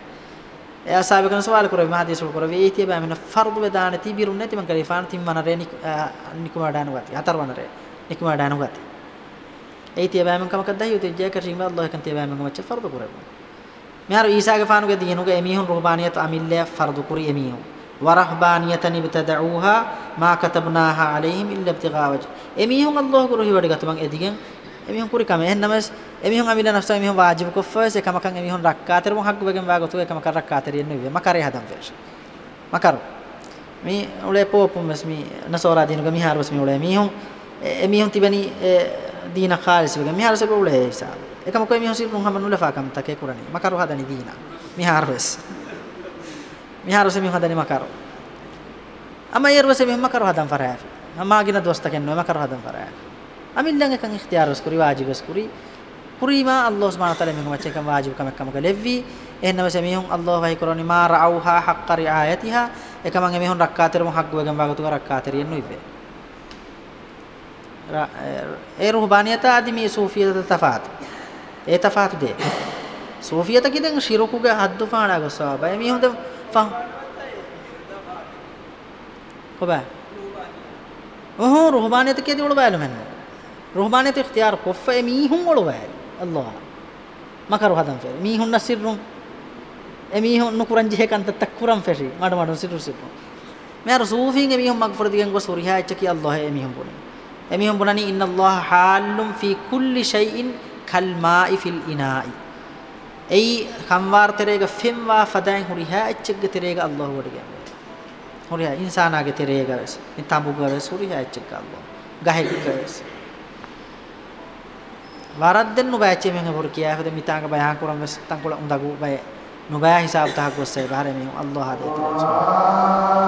එයා අසාබේ කනු සවාල කුරවයි මහදීස් කුරවයි ඒතිය බෑ මෙන්න ෆර්දු වදාන ති බිරුම් නැති මං කලිෆාන් තිම් වනරේ නිකුම වඩානු ගති හතර වනරේ නිකුම වඩානු ගති ඒතිය බෑ මං කමක දහිවති ජය කරීම අල්ලාහ කන්තිය බෑ මං මච්ච ෆර්දු කුරවයි මෙහර ඊසාගේ ෆානුගේ දිනුගේ එමිහුන් රුහබානියත අමිල්ලා ෆර්දු කුරි එමිහුන් වරහබානියතනි බතදඋහා මා කතබ්නාහා আলাইහිම් ඉල්ලා ඉබ්තිගා වජ් එමිහුන් අල්ලාහ් කුරි වඩ ගතමන් එදිගෙන් එමිහුන් කුරි කම එන්නමස් එමිහුන් අමිල්ලා නෆ්ස එමිහුන් වාජිබ කොෆස් එකමකන් එමිහුන් රක්කාතර මොන් හක්ක වෙගෙන් වාගතු එකමකන් රක්කාතර යන්නේ වේ මකරේ හදම් වේශ මකරු මේ උලේ පොපුම් මස් මේ නසෝරා දිනුගේ මිහාරස් මේ උලේ මිහුන් එමිහුන් තිබෙනි දීන ખાලිස් වෙගෙන් මිහාරස උලේ හිසාබ එකම කොයි මිහොසිල් රුන් හම නුලෆා කම් තකේ කුරණි මකරු හදනි දීනා මිහාරවස් මිහාරවස් මි හදනි මකරු අම යර්වස් මි මකරු හදන් ෆරාෆ අමාගින දොස්ත කෙන් නොම කරු හදන් ෆරාෆ අමින් ලං එකන් ඉඛතියාරස් කුරි වාජිබස් කුරි පුරීමා අල්ලාහ් සුබ්හානහු තාලා මෙගම චේක වාජිබ කමක් කමක ලෙව්වි එහෙනම සමිහුන් අල්ලාහ් වහයි කරෝනි මා රාවුහා හක්ක රිආයතිහා එකමන් එමිහුන් රක්කාතරම හක් වගම් වගතු රක්කාතරියන් නොයිබේ ඒ රුහබානියත ආදි මේ සූෆියත තෆාත් ඒ තෆාතු දෙය. සූෆියත කිදෙන් ශිරකුගේ හද්දු පාණා ගසවා බය මි හොඳ ෆහ. කොබා. ඔහො රෝහබානියත කියදි උළු බයලු මෙන්න. රෝහබානියත ඉක්තියාර කොෆේ මි හුන් උළු බයල්. අල්ලාහ. මකරු හදම් ෆෙර. මි හුන් නසිරුන්. එමි හුන් නුකුරන් ජෙහකන්ත තක්කුරම් ෆෙරි. මඩ මඩ සිටු සිටු. මෙයා රසූෆින් එමි හුන් මග්ෆර දිගෙන් ගොස් උරිහා එච්ච කි අල්ලාහ එමි හුන් බුනේ. එමි හුන් බුනනි ඉන්න අල්ලාහ හාල්ලුම් ෆී කුල්ලි ෂයින් කල්මායි ෆිල් ඉනායි එයි කම්වාර තෙරේග ෆෙම්වා ෆදායින් හුරිහා එච්චෙග්ග තෙරේග අල්ලාහුවට ගැම්බේ හුරිහා ඉන්සානාගේ තෙරේග වෙස් ඉතඹුග වෙස් හුරිහා එච්චෙග්ග අල්ලාහ ගහෙග්ග වෙස් වරද්දෙන් නුබෑචේ මෙන් හොර කියා හද මිතාංග බයහා කරම් වෙස් තංකොල උඳගු බය නුබෑ හිසාබ් තහක් වෙස් බාරේ මේ අල්ලාහ දේ